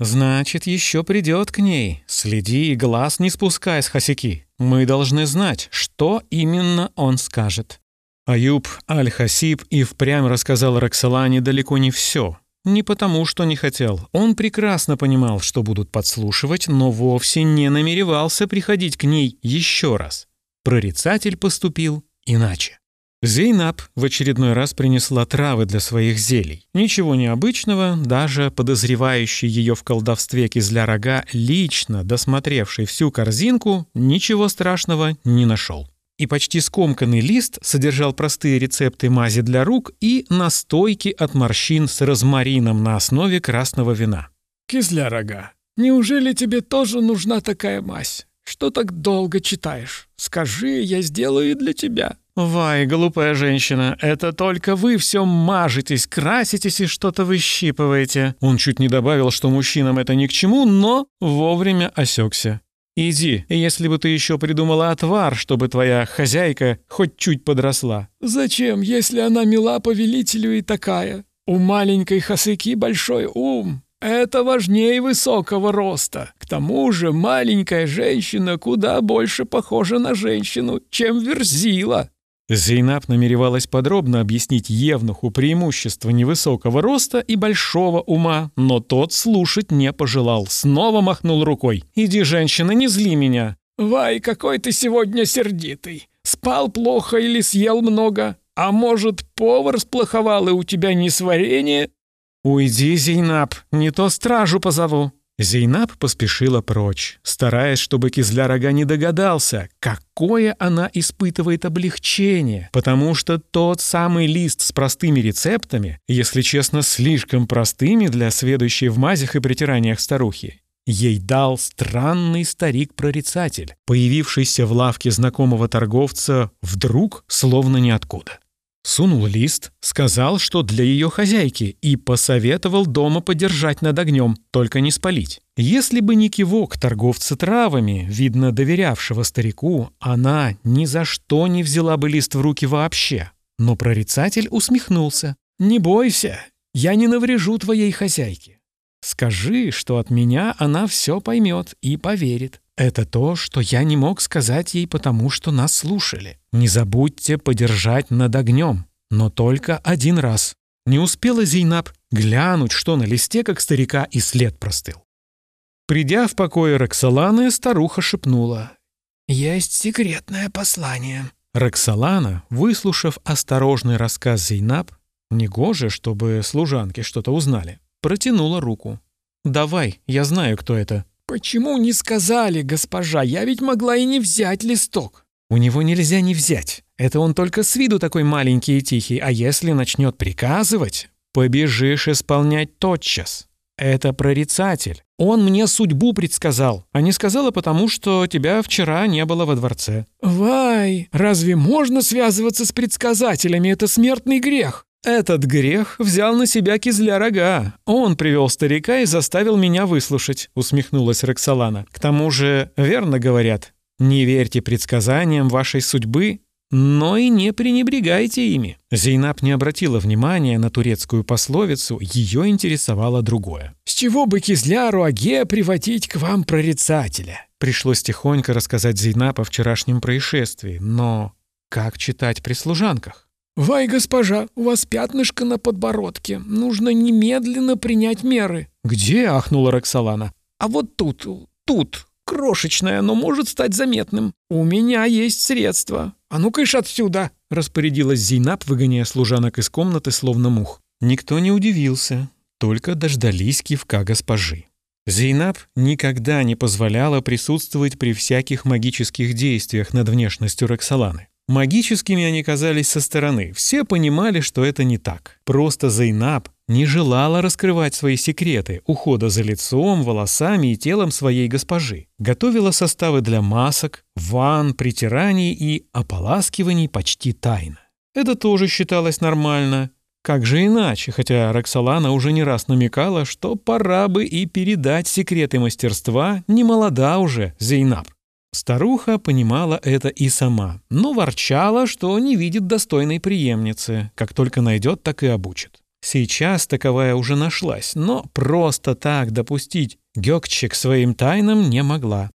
значит, еще придет к ней. Следи и глаз не спускай с Хасики. Мы должны знать, что именно он скажет. Аюб Аль-Хасиб и впрямь рассказал Роксолане далеко не все. Не потому, что не хотел. Он прекрасно понимал, что будут подслушивать, но вовсе не намеревался приходить к ней еще раз. Прорицатель поступил иначе. Зейнаб в очередной раз принесла травы для своих зелий. Ничего необычного, даже подозревающий ее в колдовстве кизля-рога, лично досмотревший всю корзинку, ничего страшного не нашел. И почти скомканный лист содержал простые рецепты мази для рук и настойки от морщин с розмарином на основе красного вина. «Кизля-рога, неужели тебе тоже нужна такая мазь? Что так долго читаешь? Скажи, я сделаю и для тебя». «Вай, глупая женщина, это только вы все мажетесь, краситесь и что-то выщипываете». Он чуть не добавил, что мужчинам это ни к чему, но вовремя осекся. «Иди, если бы ты еще придумала отвар, чтобы твоя хозяйка хоть чуть подросла». «Зачем, если она мила повелителю и такая? У маленькой Хасыки большой ум. Это важнее высокого роста. К тому же маленькая женщина куда больше похожа на женщину, чем верзила. Зейнаб намеревалась подробно объяснить Евнуху преимущество невысокого роста и большого ума, но тот слушать не пожелал, снова махнул рукой. «Иди, женщина, не зли меня!» «Вай, какой ты сегодня сердитый! Спал плохо или съел много? А может, повар сплоховал и у тебя несварение?» «Уйди, Зейнаб, не то стражу позову!» Зейнаб поспешила прочь, стараясь, чтобы Кизляр-ага не догадался, какое она испытывает облегчение, потому что тот самый лист с простыми рецептами, если честно, слишком простыми для сведущей в мазях и притираниях старухи, ей дал странный старик-прорицатель, появившийся в лавке знакомого торговца вдруг, словно ниоткуда. Сунул лист, сказал, что для ее хозяйки, и посоветовал дома подержать над огнем, только не спалить. Если бы не кивок торговца травами, видно доверявшего старику, она ни за что не взяла бы лист в руки вообще. Но прорицатель усмехнулся. «Не бойся, я не наврежу твоей хозяйке. Скажи, что от меня она все поймет и поверит. Это то, что я не мог сказать ей, потому что нас слушали. Не забудьте подержать над огнем, но только один раз. Не успела Зейнаб глянуть, что на листе, как старика, и след простыл. Придя в покое Роксоланы, старуха шепнула. «Есть секретное послание». Роксолана, выслушав осторожный рассказ Зейнаб, негоже, чтобы служанки что-то узнали, протянула руку. «Давай, я знаю, кто это». «Почему не сказали, госпожа? Я ведь могла и не взять листок». «У него нельзя не взять. Это он только с виду такой маленький и тихий, а если начнет приказывать, побежишь исполнять тотчас. Это прорицатель. Он мне судьбу предсказал, а не сказала потому, что тебя вчера не было во дворце». «Вай, разве можно связываться с предсказателями? Это смертный грех». «Этот грех взял на себя кизля рога. Он привел старика и заставил меня выслушать», — усмехнулась Роксолана. «К тому же, верно говорят, не верьте предсказаниям вашей судьбы, но и не пренебрегайте ими». Зейнаб не обратила внимания на турецкую пословицу, ее интересовало другое. «С чего бы кизляру Аге приводить к вам прорицателя?» Пришлось тихонько рассказать Зейнаб о вчерашнем происшествии, но как читать при служанках? «Вай, госпожа, у вас пятнышко на подбородке. Нужно немедленно принять меры». «Где?» — ахнула Роксолана. «А вот тут, тут, крошечное, но может стать заметным. У меня есть средства. А ну-ка отсюда!» — распорядилась Зейнаб, выгоняя служанок из комнаты, словно мух. Никто не удивился, только дождались кивка госпожи. Зейнаб никогда не позволяла присутствовать при всяких магических действиях над внешностью Роксоланы. Магическими они казались со стороны. Все понимали, что это не так. Просто Зейнаб не желала раскрывать свои секреты ухода за лицом, волосами и телом своей госпожи. Готовила составы для масок, ванн, притираний и ополаскиваний почти тайно. Это тоже считалось нормально. Как же иначе, хотя Роксолана уже не раз намекала, что пора бы и передать секреты мастерства, не молода уже Зейнаб. Старуха понимала это и сама, но ворчала, что не видит достойной преемницы, как только найдет, так и обучит. Сейчас таковая уже нашлась, но просто так допустить Гёкче к своим тайнам не могла.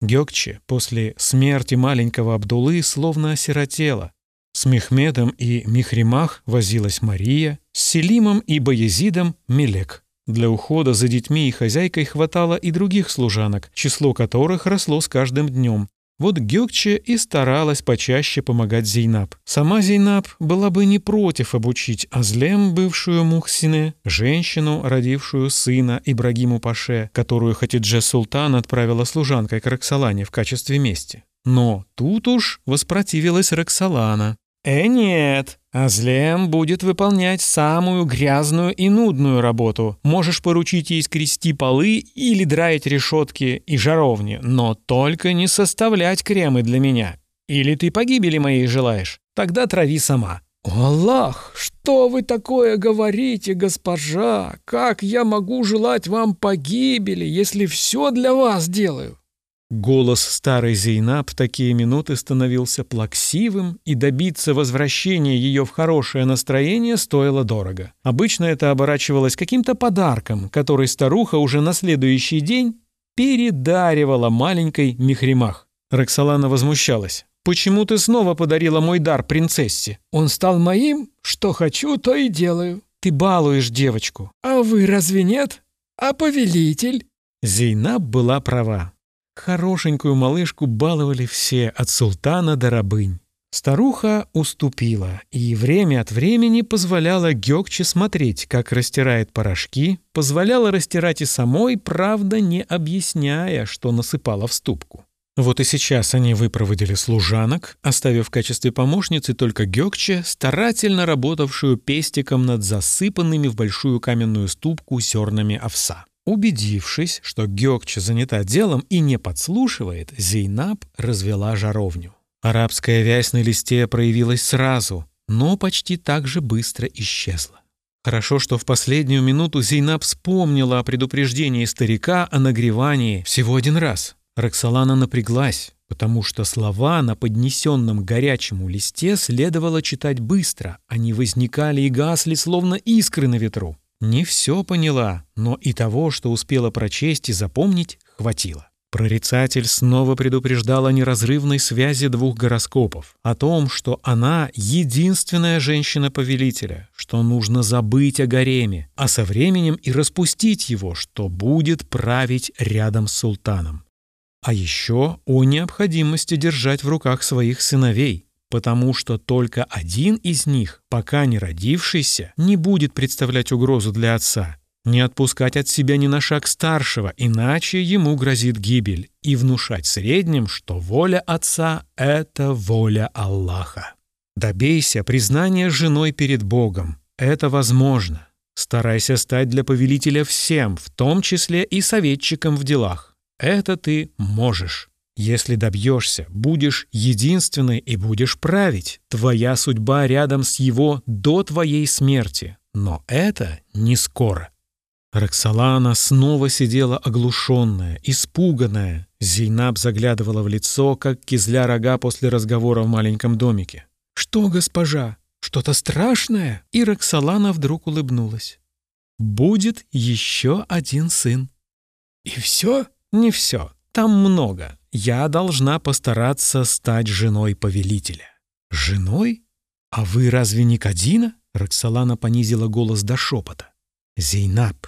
Гёкче после смерти маленького Абдулы словно осиротела. С Мехмедом и Михримах возилась Мария, с Селимом и Баязидом — Мелек. Для ухода за детьми и хозяйкой хватало и других служанок, число которых росло с каждым днем. Вот Гёкче и старалась почаще помогать Зейнаб. Сама Зейнаб была бы не против обучить Азлем, бывшую Мухсине, женщину, родившую сына Ибрагиму Паше, которую Хатидже Султан отправила служанкой к Роксолане в качестве мести. Но тут уж воспротивилась Роксолана. «Э, нет, Азлем будет выполнять самую грязную и нудную работу. Можешь поручить ей скрести полы или драить решетки и жаровни, но только не составлять кремы для меня. Или ты погибели моей желаешь? Тогда трави сама». «Аллах, что вы такое говорите, госпожа? Как я могу желать вам погибели, если все для вас делаю?» Голос старой Зейнаб в такие минуты становился плаксивым, и добиться возвращения ее в хорошее настроение стоило дорого. Обычно это оборачивалось каким-то подарком, который старуха уже на следующий день передаривала маленькой Михримах. Роксолана возмущалась. «Почему ты снова подарила мой дар принцессе?» «Он стал моим? Что хочу, то и делаю». «Ты балуешь девочку». «А вы разве нет? А повелитель?» Зейнаб была права. Хорошенькую малышку баловали все, от султана до рабынь. Старуха уступила и время от времени позволяла Гёкче смотреть, как растирает порошки, позволяла растирать и самой, правда, не объясняя, что насыпала в ступку. Вот и сейчас они выпроводили служанок, оставив в качестве помощницы только Гёкче, старательно работавшую пестиком над засыпанными в большую каменную ступку зернами овса. Убедившись, что Гёкча занята делом и не подслушивает, Зейнаб развела жаровню. Арабская вязь на листе проявилась сразу, но почти так же быстро исчезла. Хорошо, что в последнюю минуту Зейнаб вспомнила о предупреждении старика о нагревании всего один раз. Роксолана напряглась, потому что слова на поднесенном горячему листе следовало читать быстро, они возникали и гасли, словно искры на ветру. Не все поняла, но и того, что успела прочесть и запомнить, хватило. Прорицатель снова предупреждал о неразрывной связи двух гороскопов, о том, что она единственная женщина-повелителя, что нужно забыть о гареме, а со временем и распустить его, что будет править рядом с султаном. А еще о необходимости держать в руках своих сыновей, потому что только один из них, пока не родившийся, не будет представлять угрозу для отца. Не отпускать от себя ни на шаг старшего, иначе ему грозит гибель, и внушать средним, что воля отца — это воля Аллаха. Добейся признания женой перед Богом. Это возможно. Старайся стать для повелителя всем, в том числе и советчиком в делах. Это ты можешь. Если добьешься, будешь единственной и будешь править. Твоя судьба рядом с его до твоей смерти. Но это не скоро. Роксолана снова сидела оглушенная, испуганная. Зейнаб заглядывала в лицо, как кизля рога после разговора в маленьком домике. «Что, госпожа, что-то страшное?» И Роксолана вдруг улыбнулась. «Будет еще один сын». «И все?» «Не все. Там много я должна постараться стать женой повелителя. Женой? «А вы разве не Кадина?» Роксолана понизила голос до шепота. «Зейнаб,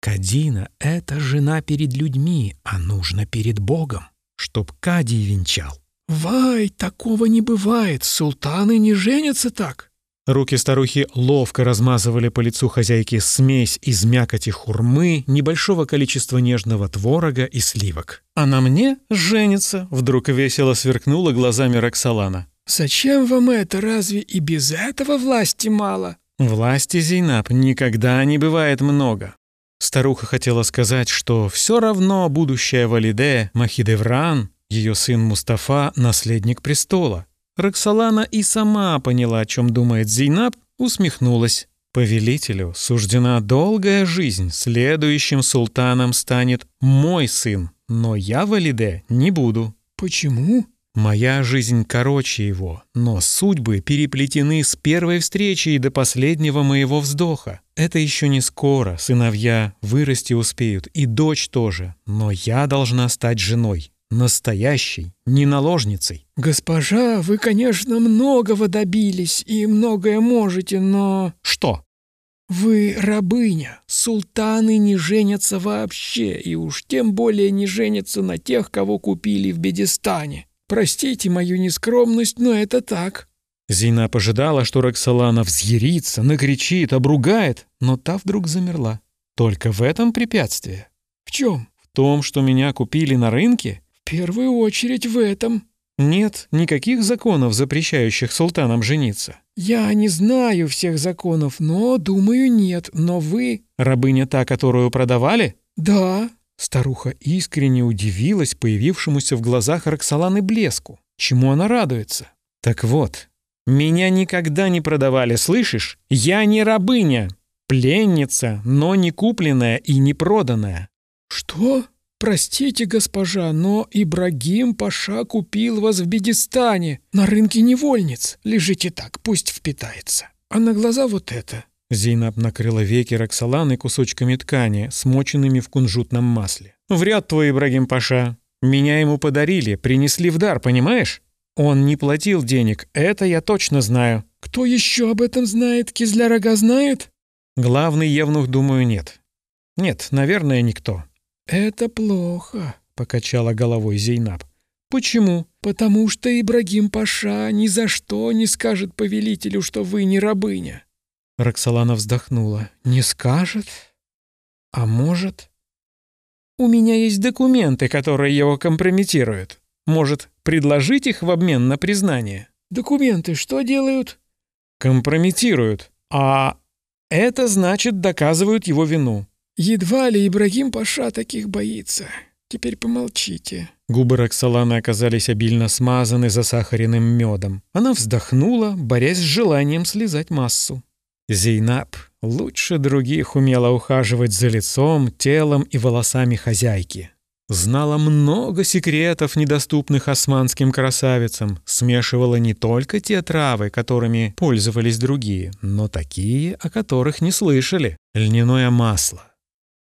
Кадина — это жена перед людьми, а нужно перед Богом, чтоб Кадий венчал». «Вай, такого не бывает, султаны не женятся так». Руки старухи ловко размазывали по лицу хозяйки смесь из мякоти хурмы, небольшого количества нежного творога и сливок. «А на мне женится!» — вдруг весело сверкнула глазами Роксолана. «Зачем вам это? Разве и без этого власти мало?» «Власти, Зейнаб, никогда не бывает много». Старуха хотела сказать, что все равно будущая Валиде, Махидевран, ее сын Мустафа, наследник престола. Роксолана и сама поняла, о чем думает Зейнаб, усмехнулась. Повелителю суждена долгая жизнь, следующим султаном станет мой сын, но я Валиде не буду. Почему? Моя жизнь короче его, но судьбы переплетены с первой встречи и до последнего моего вздоха. Это еще не скоро, сыновья вырасти успеют, и дочь тоже, но я должна стать женой. Настоящей, не наложницей. «Госпожа, вы, конечно, многого добились и многое можете, но...» «Что?» «Вы рабыня. Султаны не женятся вообще, и уж тем более не женятся на тех, кого купили в Бедистане. Простите мою нескромность, но это так». Зина пожидала, что Роксолана взъярится, накричит, обругает, но та вдруг замерла. Только в этом препятствие. «В чем?» «В том, что меня купили на рынке?» «В первую очередь в этом». «Нет никаких законов, запрещающих султанам жениться». «Я не знаю всех законов, но, думаю, нет. Но вы...» «Рабыня та, которую продавали?» «Да». Старуха искренне удивилась появившемуся в глазах Роксоланы блеску. Чему она радуется? «Так вот, меня никогда не продавали, слышишь? Я не рабыня. Пленница, но не купленная и не проданная». «Что? Простите, госпожа, но Ибрагим Паша купил вас в Бедистане, на рынке невольниц. Лежите так, пусть впитается. А на глаза вот это». Зейнаб накрыла веки Роксоланы кусочками ткани, смоченными в кунжутном масле. «Врет твой Ибрагим Паша. Меня ему подарили, принесли в дар, понимаешь? Он не платил денег, это я точно знаю». «Кто еще об этом знает? Кизля знает?» «Главный евнух, думаю, нет. Нет, наверное, никто». «Это плохо», — покачала головой Зейнаб. «Почему?» «Потому что Ибрагим Паша ни за что не скажет повелителю, что вы не рабыня». Роксолана вздохнула. «Не скажет? А может?» «У меня есть документы, которые его компрометируют. Может, предложить их в обмен на признание?» «Документы что делают?» «Компрометируют. А это значит, доказывают его вину». «Едва ли Ибрагим Паша таких боится. Теперь помолчите». Губы Роксоланы оказались обильно смазаны засахаренным медом. Она вздохнула, борясь с желанием слезать массу. Зейнаб лучше других умела ухаживать за лицом, телом и волосами хозяйки. Знала много секретов, недоступных османским красавицам, смешивала не только те травы, которыми пользовались другие, но такие, о которых не слышали. Льняное масло.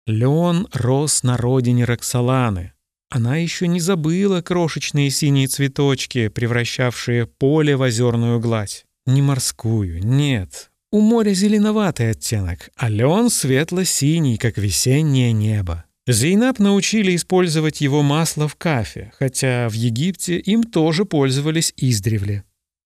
Лен рос на родине Роксоланы. Она еще не забыла крошечные синие цветочки, превращавшие поле в озерную гладь. Не морскую, нет, у моря зеленоватый оттенок, а лен светло-синий, как весеннее небо. Зейнаб научили использовать его масло в кафе, хотя в Египте им тоже пользовались издревле.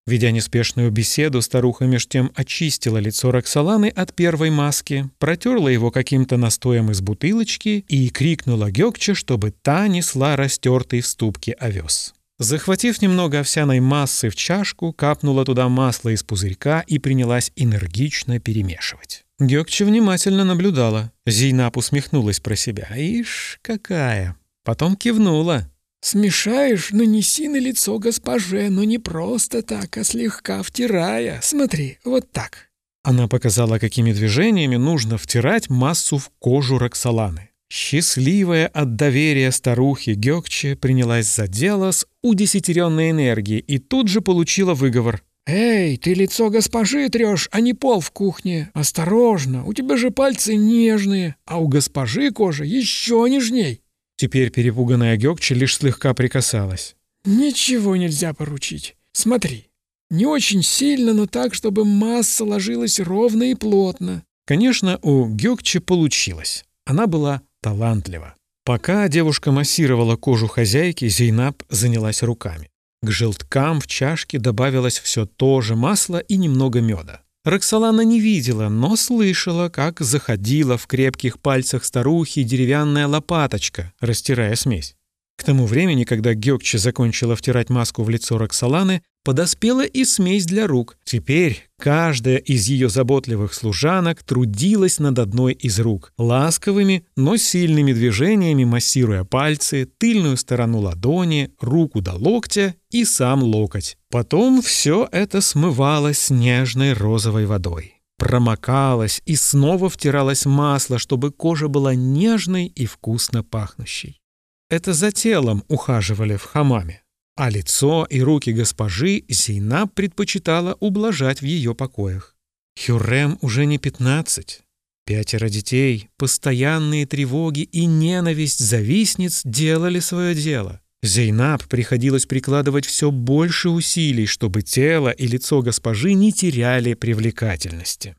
Ведя неспешную беседу, старуха меж тем очистила лицо Роксоланы от первой маски, протерла его каким-то настоем из бутылочки и крикнула Гёкче, чтобы та несла растертый в ступке овес. Захватив немного овсяной массы в чашку, капнула туда масло из пузырька и принялась энергично перемешивать. Гёкче внимательно наблюдала. Зейнаб усмехнулась про себя. «Ишь, какая!» Потом кивнула. «Смешаешь, нанеси на лицо госпоже, но не просто так, а слегка втирая. Смотри, вот так». Она показала, какими движениями нужно втирать массу в кожу Роксоланы. Счастливая от доверия старухи Гёкче принялась за дело с удесятеренной энергией и тут же получила выговор. «Эй, ты лицо госпожи трешь, а не пол в кухне. Осторожно, у тебя же пальцы нежные, а у госпожи кожа еще нежней». Теперь перепуганная Гёкче лишь слегка прикасалась. «Ничего нельзя поручить. Смотри, Не очень сильно, но так, чтобы масса ложилась ровно и плотно. Конечно, у Гёкче получилось. Она была талантлива. Пока девушка массировала кожу хозяйки, Зейнаб занялась руками. К желткам в чашке добавилось все то же масло и немного меда. Роксолана не видела, но слышала, как заходила в крепких пальцах старухи деревянная лопаточка, растирая смесь. К тому времени, когда Гёкче закончила втирать маску в лицо Роксоланы, подоспела и смесь для рук. Теперь каждая из ее заботливых служанок трудилась над одной из рук, ласковыми, но сильными движениями массируя пальцы, тыльную сторону ладони, руку до локтя и сам локоть. Потом все это смывалось нежной розовой водой. Промокалось и снова втиралось масло, чтобы кожа была нежной и вкусно пахнущей. Это за телом ухаживали в хамаме а лицо и руки госпожи Зейнаб предпочитала ублажать в ее покоях. Хюррем уже не пятнадцать. Пятеро детей, постоянные тревоги и ненависть завистниц делали свое дело. Зейнаб приходилось прикладывать все больше усилий, чтобы тело и лицо госпожи не теряли привлекательности.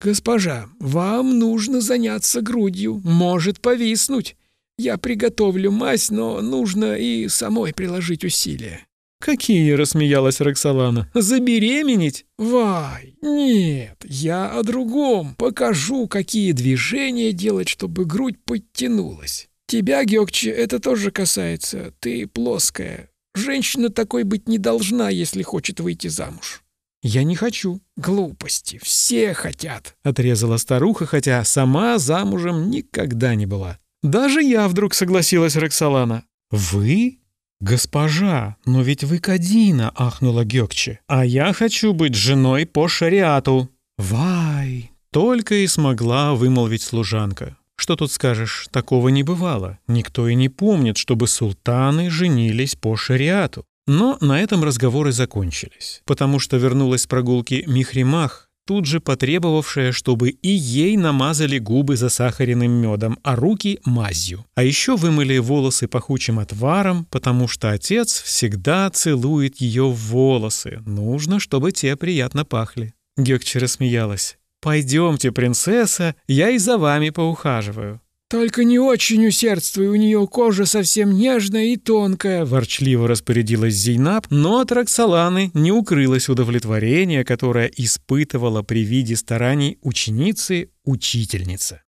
«Госпожа, вам нужно заняться грудью, может повиснуть. Я приготовлю мазь, но нужно и самой приложить усилия». «Какие?» — рассмеялась Роксолана. «Забеременеть?» «Вай, нет, я о другом. Покажу, какие движения делать, чтобы грудь подтянулась. Тебя, Гёкче, это тоже касается. Ты плоская. Женщина такой быть не должна, если хочет выйти замуж». «Я не хочу». «Глупости. Все хотят», — отрезала старуха, хотя сама замужем никогда не была. Даже я вдруг согласилась Роксолана. «Вы? Госпожа, но ведь вы Кадина!» — ахнула Гёкче. «А я хочу быть женой по шариату!» «Вай!» — только и смогла вымолвить служанка. Что тут скажешь, такого не бывало. Никто и не помнит, чтобы султаны женились по шариату. Но на этом разговоры закончились, потому что вернулась с прогулки Михримах, тут же потребовавшая, чтобы и ей намазали губы засахаренным медом, а руки — мазью. А еще вымыли волосы пахучим отваром, потому что отец всегда целует ее в волосы. Нужно, чтобы те приятно пахли. Гекче рассмеялась. «Пойдемте, принцесса, я и за вами поухаживаю». «Только не очень усердствуй, у нее кожа совсем нежная и тонкая», — ворчливо распорядилась Зейнаб, но от Роксоланы не укрылось удовлетворение, которое испытывала при виде стараний ученицы-учительницы.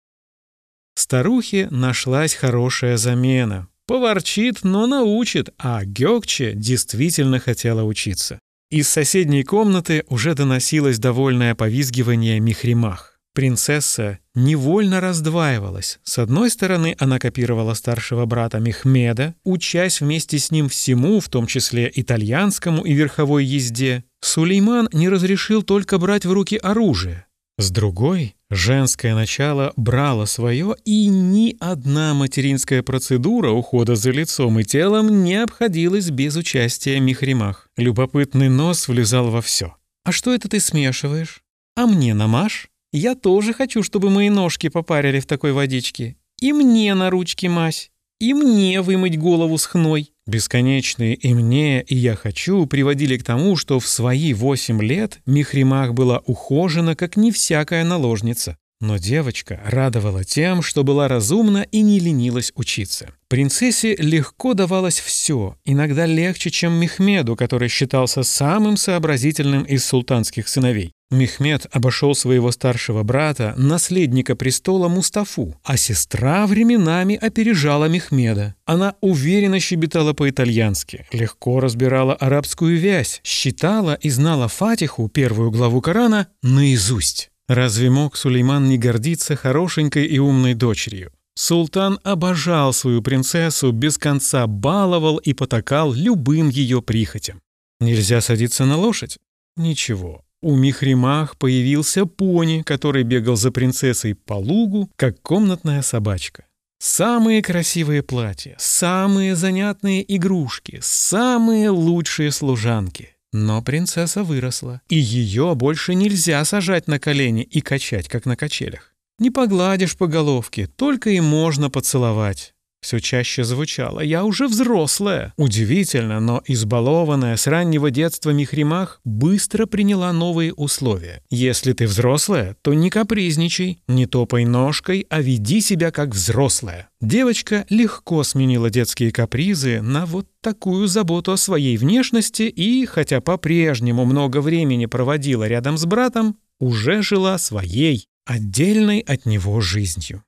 Старухе нашлась хорошая замена. Поворчит, но научит, а Гёкче действительно хотела учиться. Из соседней комнаты уже доносилось довольное повизгивание Михримах. Принцесса невольно раздваивалась. С одной стороны, она копировала старшего брата Мехмеда, учась вместе с ним всему, в том числе итальянскому и верховой езде. Сулейман не разрешил только брать в руки оружие. С другой, женское начало брало свое, и ни одна материнская процедура ухода за лицом и телом не обходилась без участия Михримах. Любопытный нос влезал во все. «А что это ты смешиваешь? А мне намажь?» Я тоже хочу, чтобы мои ножки попарили в такой водичке. И мне на ручки мазь. И мне вымыть голову с хной. Бесконечные «и мне», и «я хочу» приводили к тому, что в свои восемь лет Михримах была ухожена, как не всякая наложница. Но девочка радовала тем, что была разумна и не ленилась учиться. Принцессе легко давалось все, иногда легче, чем Мехмеду, который считался самым сообразительным из султанских сыновей. Мехмед обошел своего старшего брата, наследника престола Мустафу, а сестра временами опережала Мехмеда. Она уверенно щебетала по-итальянски, легко разбирала арабскую вязь, считала и знала Фатиху, первую главу Корана, наизусть. Разве мог Сулейман не гордиться хорошенькой и умной дочерью? Султан обожал свою принцессу, без конца баловал и потакал любым ее прихотям. Нельзя садиться на лошадь? Ничего. У Михримах появился пони, который бегал за принцессой по лугу, как комнатная собачка. Самые красивые платья, самые занятные игрушки, самые лучшие служанки. Но принцесса выросла, и ее больше нельзя сажать на колени и качать, как на качелях. Не погладишь по головке, только и можно поцеловать. Все чаще звучало «Я уже взрослая». Удивительно, но избалованная с раннего детства Михримах быстро приняла новые условия. Если ты взрослая, то не капризничай, не топай ножкой, а веди себя как взрослая. Девочка легко сменила детские капризы на вот такую заботу о своей внешности и, хотя по-прежнему много времени проводила рядом с братом, уже жила своей, отдельной от него жизнью.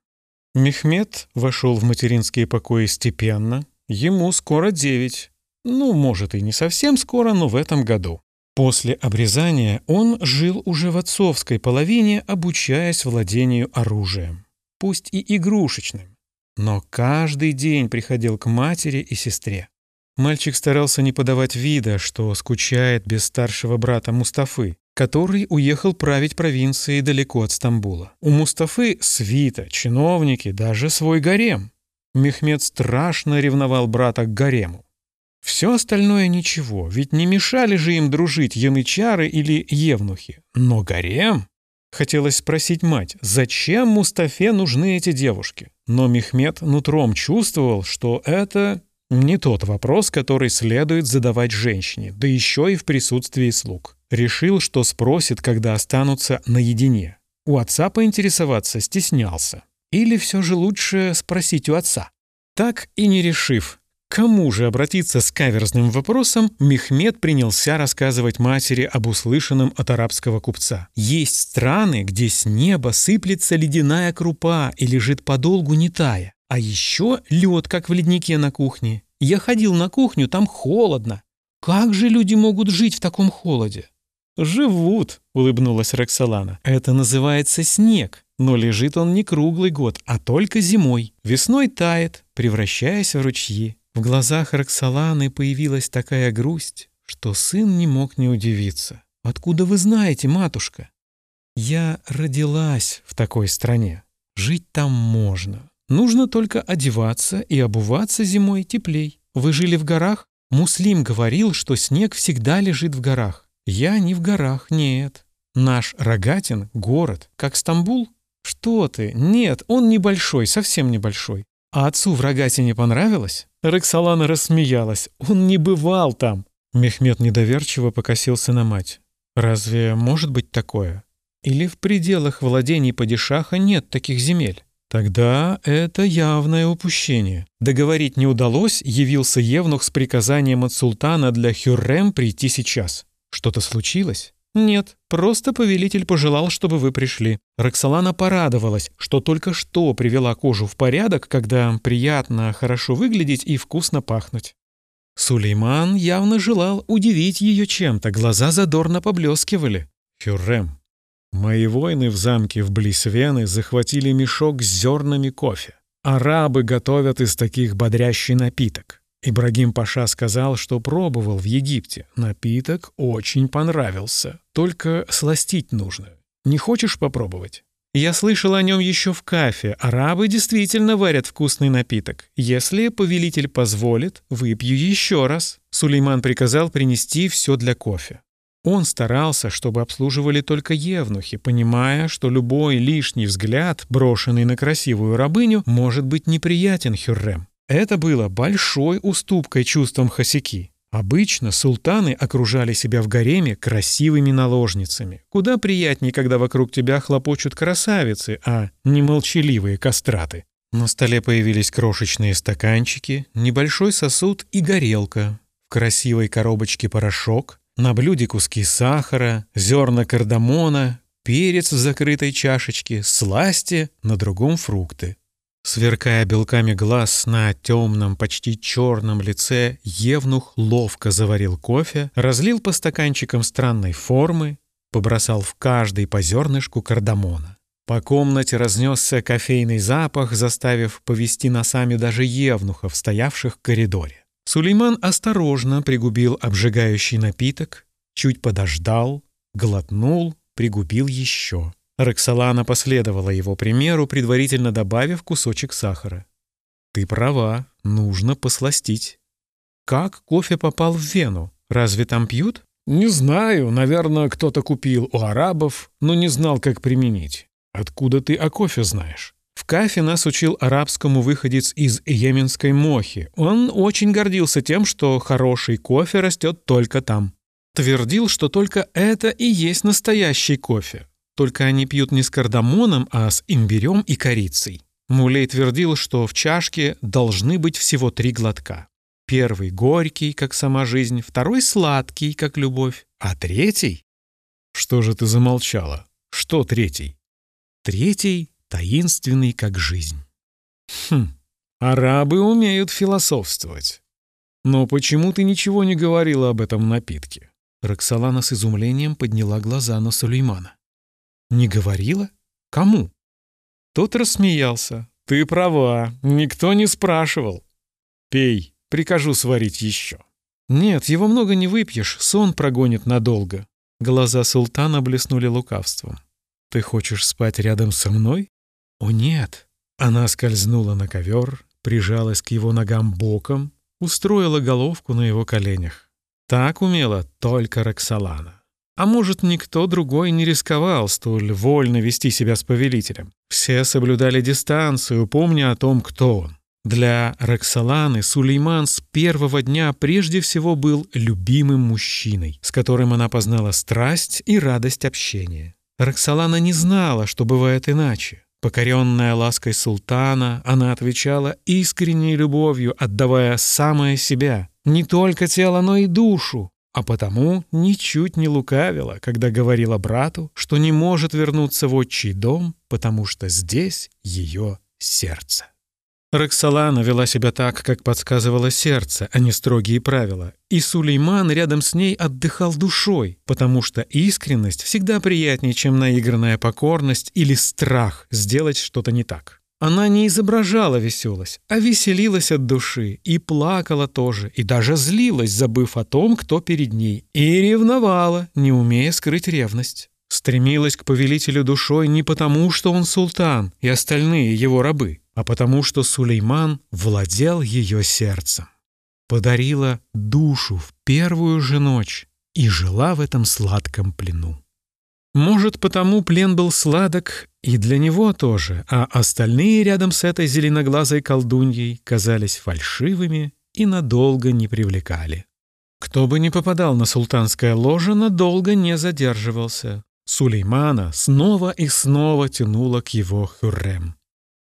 Мехмед вошел в материнские покои степенно. Ему скоро девять. Ну, может, и не совсем скоро, но в этом году. После обрезания он жил уже в отцовской половине, обучаясь владению оружием. Пусть и игрушечным. Но каждый день приходил к матери и сестре. Мальчик старался не подавать вида, что скучает без старшего брата Мустафы, который уехал править провинцией далеко от Стамбула. У Мустафы свита, чиновники, даже свой гарем. Мехмед страшно ревновал брата к гарему. Все остальное ничего, ведь не мешали же им дружить янычары или евнухи. Но гарем? Хотелось спросить мать, зачем Мустафе нужны эти девушки? Но Мехмед нутром чувствовал, что это не тот вопрос, который следует задавать женщине, да еще и в присутствии слуг. Решил, что спросит, когда останутся наедине. У отца поинтересоваться стеснялся. Или все же лучше спросить у отца. Так и не решив, кому же обратиться с каверзным вопросом, Мехмед принялся рассказывать матери об услышанном от арабского купца. Есть страны, где с неба сыплется ледяная крупа и лежит подолгу не тая. А еще лед, как в леднике на кухне. Я ходил на кухню, там холодно. Как же люди могут жить в таком холоде? «Живут», — улыбнулась Роксолана. «Это называется снег, но лежит он не круглый год, а только зимой. Весной тает, превращаясь в ручьи». В глазах Роксоланы появилась такая грусть, что сын не мог не удивиться. «Откуда вы знаете, матушка?» «Я родилась в такой стране. Жить там можно. Нужно только одеваться и обуваться зимой теплей. Вы жили в горах? Муслим говорил, что снег всегда лежит в горах. Я не в горах, нет. Наш Рогатин — город, как Стамбул. Что ты? Нет, он небольшой, совсем небольшой. А отцу в Рогатине понравилось? Роксолана рассмеялась. Он не бывал там. Мехмед недоверчиво покосился на мать. Разве может быть такое? Или в пределах владений падишаха нет таких земель? Тогда это явное упущение. Договорить не удалось, явился Евнух с приказанием от султана для Хюррем прийти сейчас. Что-то случилось? Нет, просто повелитель пожелал, чтобы вы пришли. Роксолана порадовалась, что только что привела кожу в порядок, когда приятно хорошо выглядеть и вкусно пахнуть. Сулейман явно желал удивить ее чем-то, глаза задорно поблескивали. Хюррем, Мои воины в замке вблиз Вены захватили мешок с зернами кофе. Арабы готовят из таких бодрящий напиток. Ибрагим Паша сказал, что пробовал в Египте. Напиток очень понравился. Только сластить нужно. Не хочешь попробовать? Я слышал о нем еще в кафе. Арабы действительно варят вкусный напиток. Если повелитель позволит, выпью еще раз. Сулейман приказал принести все для кофе. Он старался, чтобы обслуживали только евнухи, понимая, что любой лишний взгляд, брошенный на красивую рабыню, может быть неприятен Хюррем. Это было большой уступкой чувствам хасики. Обычно султаны окружали себя в гареме красивыми наложницами. Куда приятнее, когда вокруг тебя хлопочут красавицы, а не молчаливые кастраты. На столе появились крошечные стаканчики, небольшой сосуд и горелка. В красивой коробочке порошок, на блюде куски сахара, зерна кардамона, перец в закрытой чашечке, сласти, на другом фрукты. Сверкая белками глаз на темном, почти черном лице, Евнух ловко заварил кофе, разлил по стаканчикам странной формы, побросал в каждый по зернышку кардамона. По комнате разнесся кофейный запах, заставив повести носами даже евнухов, стоявших в коридоре. Сулейман осторожно пригубил обжигающий напиток, чуть подождал, глотнул, пригубил еще. Роксолана последовала его примеру, предварительно добавив кусочек сахара. «Ты права, нужно посластить». «Как кофе попал в Вену? Разве там пьют?» «Не знаю, наверное, кто-то купил у арабов, но не знал, как применить. Откуда ты о кофе знаешь?» В кафе нас учил арабскому выходец из Йеменской Мохи. Он очень гордился тем, что хороший кофе растет только там. Твердил, что только это и есть настоящий кофе. Только они пьют не с кардамоном, а с имбирем и корицей. Мулей твердил, что в чашке должны быть всего три глотка. Первый горький, как сама жизнь, второй сладкий, как любовь, а третий... Что же ты замолчала? Что третий? Третий таинственный, как жизнь. Хм, арабы умеют философствовать. Но почему ты ничего не говорила об этом напитке? Роксолана с изумлением подняла глаза на Сулеймана. «Не говорила? Кому?» Тот рассмеялся. «Ты права, никто не спрашивал. Пей, прикажу сварить еще». «Нет, его много не выпьешь, сон прогонит надолго». Глаза султана блеснули лукавством. «Ты хочешь спать рядом со мной?» «О, нет!» Она скользнула на ковер, прижалась к его ногам боком, устроила головку на его коленях. Так умела только Роксолана. А может, никто другой не рисковал столь вольно вести себя с повелителем. Все соблюдали дистанцию, помня о том, кто он. Для Роксоланы Сулейман с первого дня прежде всего был любимым мужчиной, с которым она познала страсть и радость общения. Роксолана не знала, что бывает иначе. Покоренная лаской султана, она отвечала искренней любовью, отдавая самое себя, не только тело, но и душу, а потому ничуть не лукавила, когда говорила брату, что не может вернуться в отчий дом, потому что здесь ее сердце. Роксолана вела себя так, как подсказывало сердце, а не строгие правила. И Сулейман рядом с ней отдыхал душой, потому что искренность всегда приятнее, чем наигранная покорность или страх сделать что-то не так. Она не изображала веселость, а веселилась от души и плакала тоже, и даже злилась, забыв о том, кто перед ней, и ревновала, не умея скрыть ревность. Стремилась к повелителю душой не потому, что он султан и остальные его рабы, а потому что Сулейман владел ее сердцем. Подарила душу в первую же ночь и жила в этом сладком плену. Может, потому плен был сладок и для него тоже, а остальные рядом с этой зеленоглазой колдуньей казались фальшивыми и надолго не привлекали. Кто бы ни попадал на султанское ложе, надолго не задерживался. Сулеймана снова и снова тянуло к его хюррем.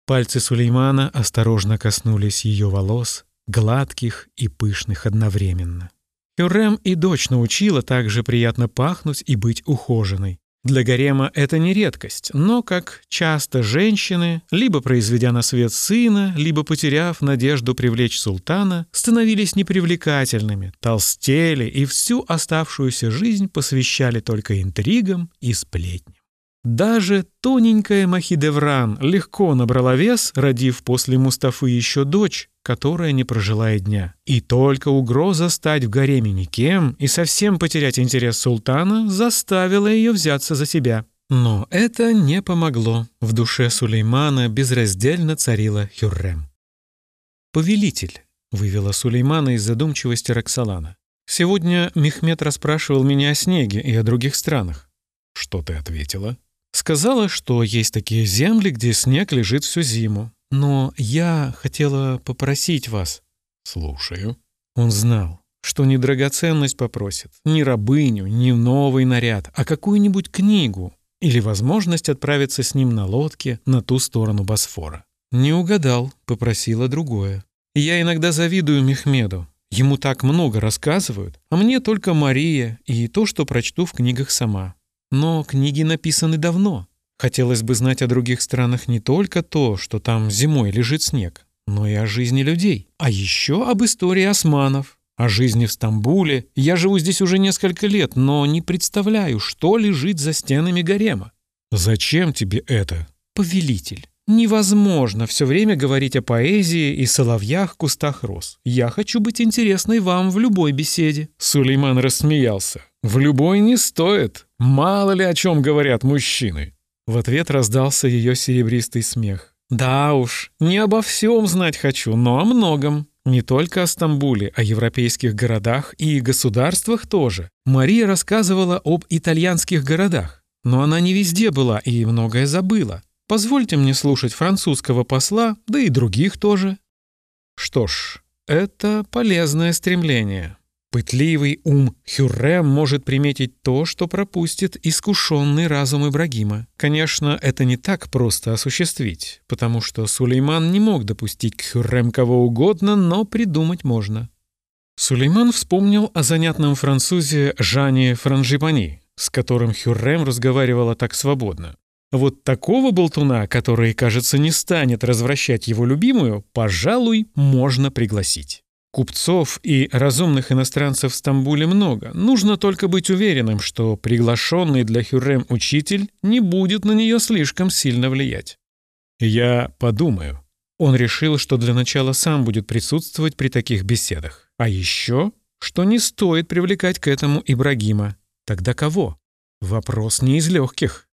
Пальцы Сулеймана осторожно коснулись ее волос, гладких и пышных одновременно. Хюррем и дочь научила также приятно пахнуть и быть ухоженной. Для гарема это не редкость, но, как часто женщины, либо произведя на свет сына, либо потеряв надежду привлечь султана, становились непривлекательными, толстели и всю оставшуюся жизнь посвящали только интригам и сплетням. Даже тоненькая Махидевран легко набрала вес, родив после Мустафы еще дочь, которая не прожила и дня. И только угроза стать в гареме никем и совсем потерять интерес султана заставила ее взяться за себя. Но это не помогло. В душе Сулеймана безраздельно царила Хюррем. «Повелитель», — вывела Сулеймана из задумчивости Роксолана. «Сегодня Мехмед расспрашивал меня о снеге и о других странах». «Что ты ответила?» Сказала, что есть такие земли, где снег лежит всю зиму. Но я хотела попросить вас. Слушаю. Он знал, что не драгоценность попросит, ни рабыню, ни новый наряд, а какую-нибудь книгу или возможность отправиться с ним на лодке на ту сторону Босфора. Не угадал, попросила другое. Я иногда завидую Мехмеду. Ему так много рассказывают, а мне только Мария и то, что прочту в книгах сама. Но книги написаны давно. Хотелось бы знать о других странах не только то, что там зимой лежит снег, но и о жизни людей. А еще об истории османов, о жизни в Стамбуле. Я живу здесь уже несколько лет, но не представляю, что лежит за стенами гарема. Зачем тебе это? Повелитель. Невозможно все время говорить о поэзии и соловьях, кустах роз. Я хочу быть интересной вам в любой беседе. Сулейман рассмеялся. В любой не стоит. Мало ли о чем говорят мужчины. В ответ раздался ее серебристый смех. Да уж, не обо всем знать хочу, но о многом. Не только о Стамбуле, о европейских городах и государствах тоже. Мария рассказывала об итальянских городах, но она не везде была и многое забыла. Позвольте мне слушать французского посла, да и других тоже. Что ж, это полезное стремление. Пытливый ум Хюррем может приметить то, что пропустит искушенный разум Ибрагима. Конечно, это не так просто осуществить, потому что Сулейман не мог допустить к Хюррем кого угодно, но придумать можно. Сулейман вспомнил о занятном французе Жане Франжипани, с которым Хюррем разговаривала так свободно. Вот такого болтуна, который, кажется, не станет развращать его любимую, пожалуй, можно пригласить. Купцов и разумных иностранцев в Стамбуле много. Нужно только быть уверенным, что приглашенный для Хюррем учитель не будет на нее слишком сильно влиять. Я подумаю. Он решил, что для начала сам будет присутствовать при таких беседах. А еще, что не стоит привлекать к этому Ибрагима. Тогда кого? Вопрос не из легких.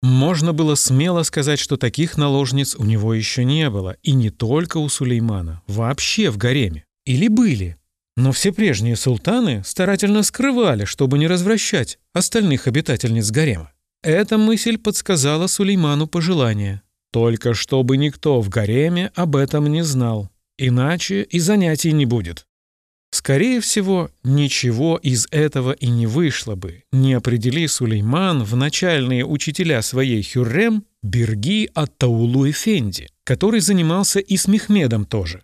Можно было смело сказать, что таких наложниц у него еще не было, и не только у Сулеймана, вообще в гареме. Или были. Но все прежние султаны старательно скрывали, чтобы не развращать остальных обитательниц гарема. Эта мысль подсказала Сулейману пожелание. Только чтобы никто в гареме об этом не знал. Иначе и занятий не будет. Скорее всего, ничего из этого и не вышло бы, не определи Сулейман в начальные учителя своей Хюррем Берги Аттаулу Эфенди, который занимался и с Мехмедом тоже.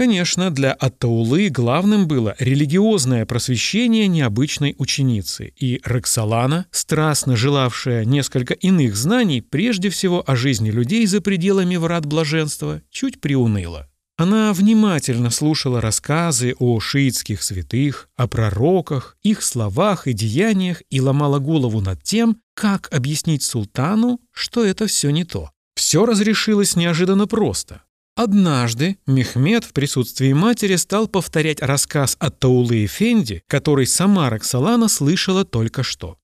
Конечно, для Аттаулы главным было религиозное просвещение необычной ученицы, и Роксолана, страстно желавшая несколько иных знаний, прежде всего о жизни людей за пределами врат блаженства, чуть приуныла. Она внимательно слушала рассказы о шиитских святых, о пророках, их словах и деяниях и ломала голову над тем, как объяснить султану, что это все не то. Все разрешилось неожиданно просто. Однажды Мехмед в присутствии матери стал повторять рассказ от Таулы Эфенди, который сама Роксолана слышала только что.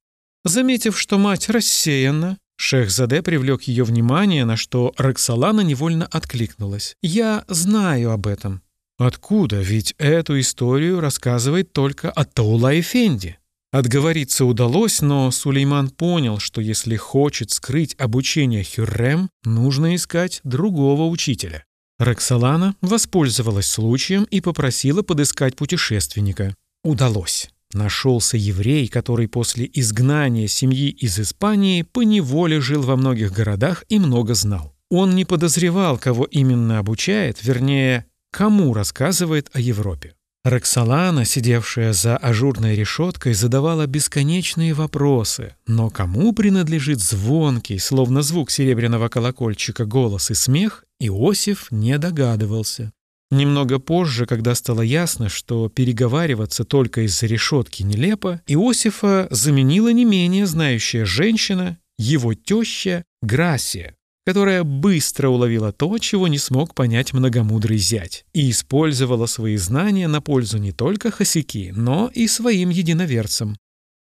Заметив, что мать рассеяна, шех Заде привлек ее внимание, на что Роксолана невольно откликнулась. «Я знаю об этом». «Откуда? Ведь эту историю рассказывает только Аттаула Эфенди». Отговориться удалось, но Сулейман понял, что если хочет скрыть обучение Хюррем, нужно искать другого учителя. Роксолана воспользовалась случаем и попросила подыскать путешественника. Удалось. Нашелся еврей, который после изгнания семьи из Испании поневоле жил во многих городах и много знал. Он не подозревал, кого именно обучает, вернее, кому рассказывает о Европе. Роксолана, сидевшая за ажурной решеткой, задавала бесконечные вопросы, но кому принадлежит звонкий, словно звук серебряного колокольчика, голос и смех, Иосиф не догадывался. Немного позже, когда стало ясно, что переговариваться только из-за решетки нелепо, Иосифа заменила не менее знающая женщина, его теща Грасия, которая быстро уловила то, чего не смог понять многомудрый зять, и использовала свои знания на пользу не только Хасики, но и своим единоверцам.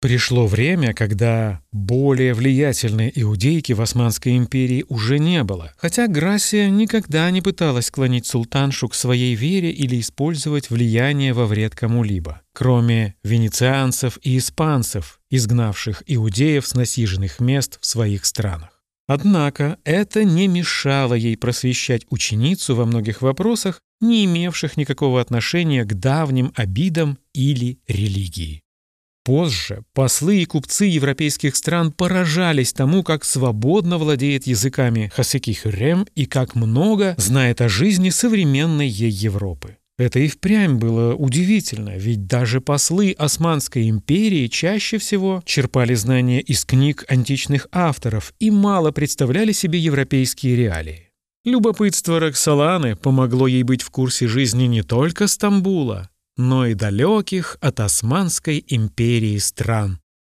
Пришло время, когда более влиятельной иудейки в Османской империи уже не было, хотя Грасия никогда не пыталась склонить султаншу к своей вере или использовать влияние во вред кому-либо, кроме венецианцев и испанцев, изгнавших иудеев с насиженных мест в своих странах. Однако это не мешало ей просвещать ученицу во многих вопросах, не имевших никакого отношения к давним обидам или религии. Позже послы и купцы европейских стран поражались тому, как свободно владеет языками Хасеки Хюррем и как много знает о жизни современной ей Европы. Это и впрямь было удивительно, ведь даже послы Османской империи чаще всего черпали знания из книг античных авторов и мало представляли себе европейские реалии. Любопытство Роксоланы помогло ей быть в курсе жизни не только Стамбула, но и далеких от Османской империи стран.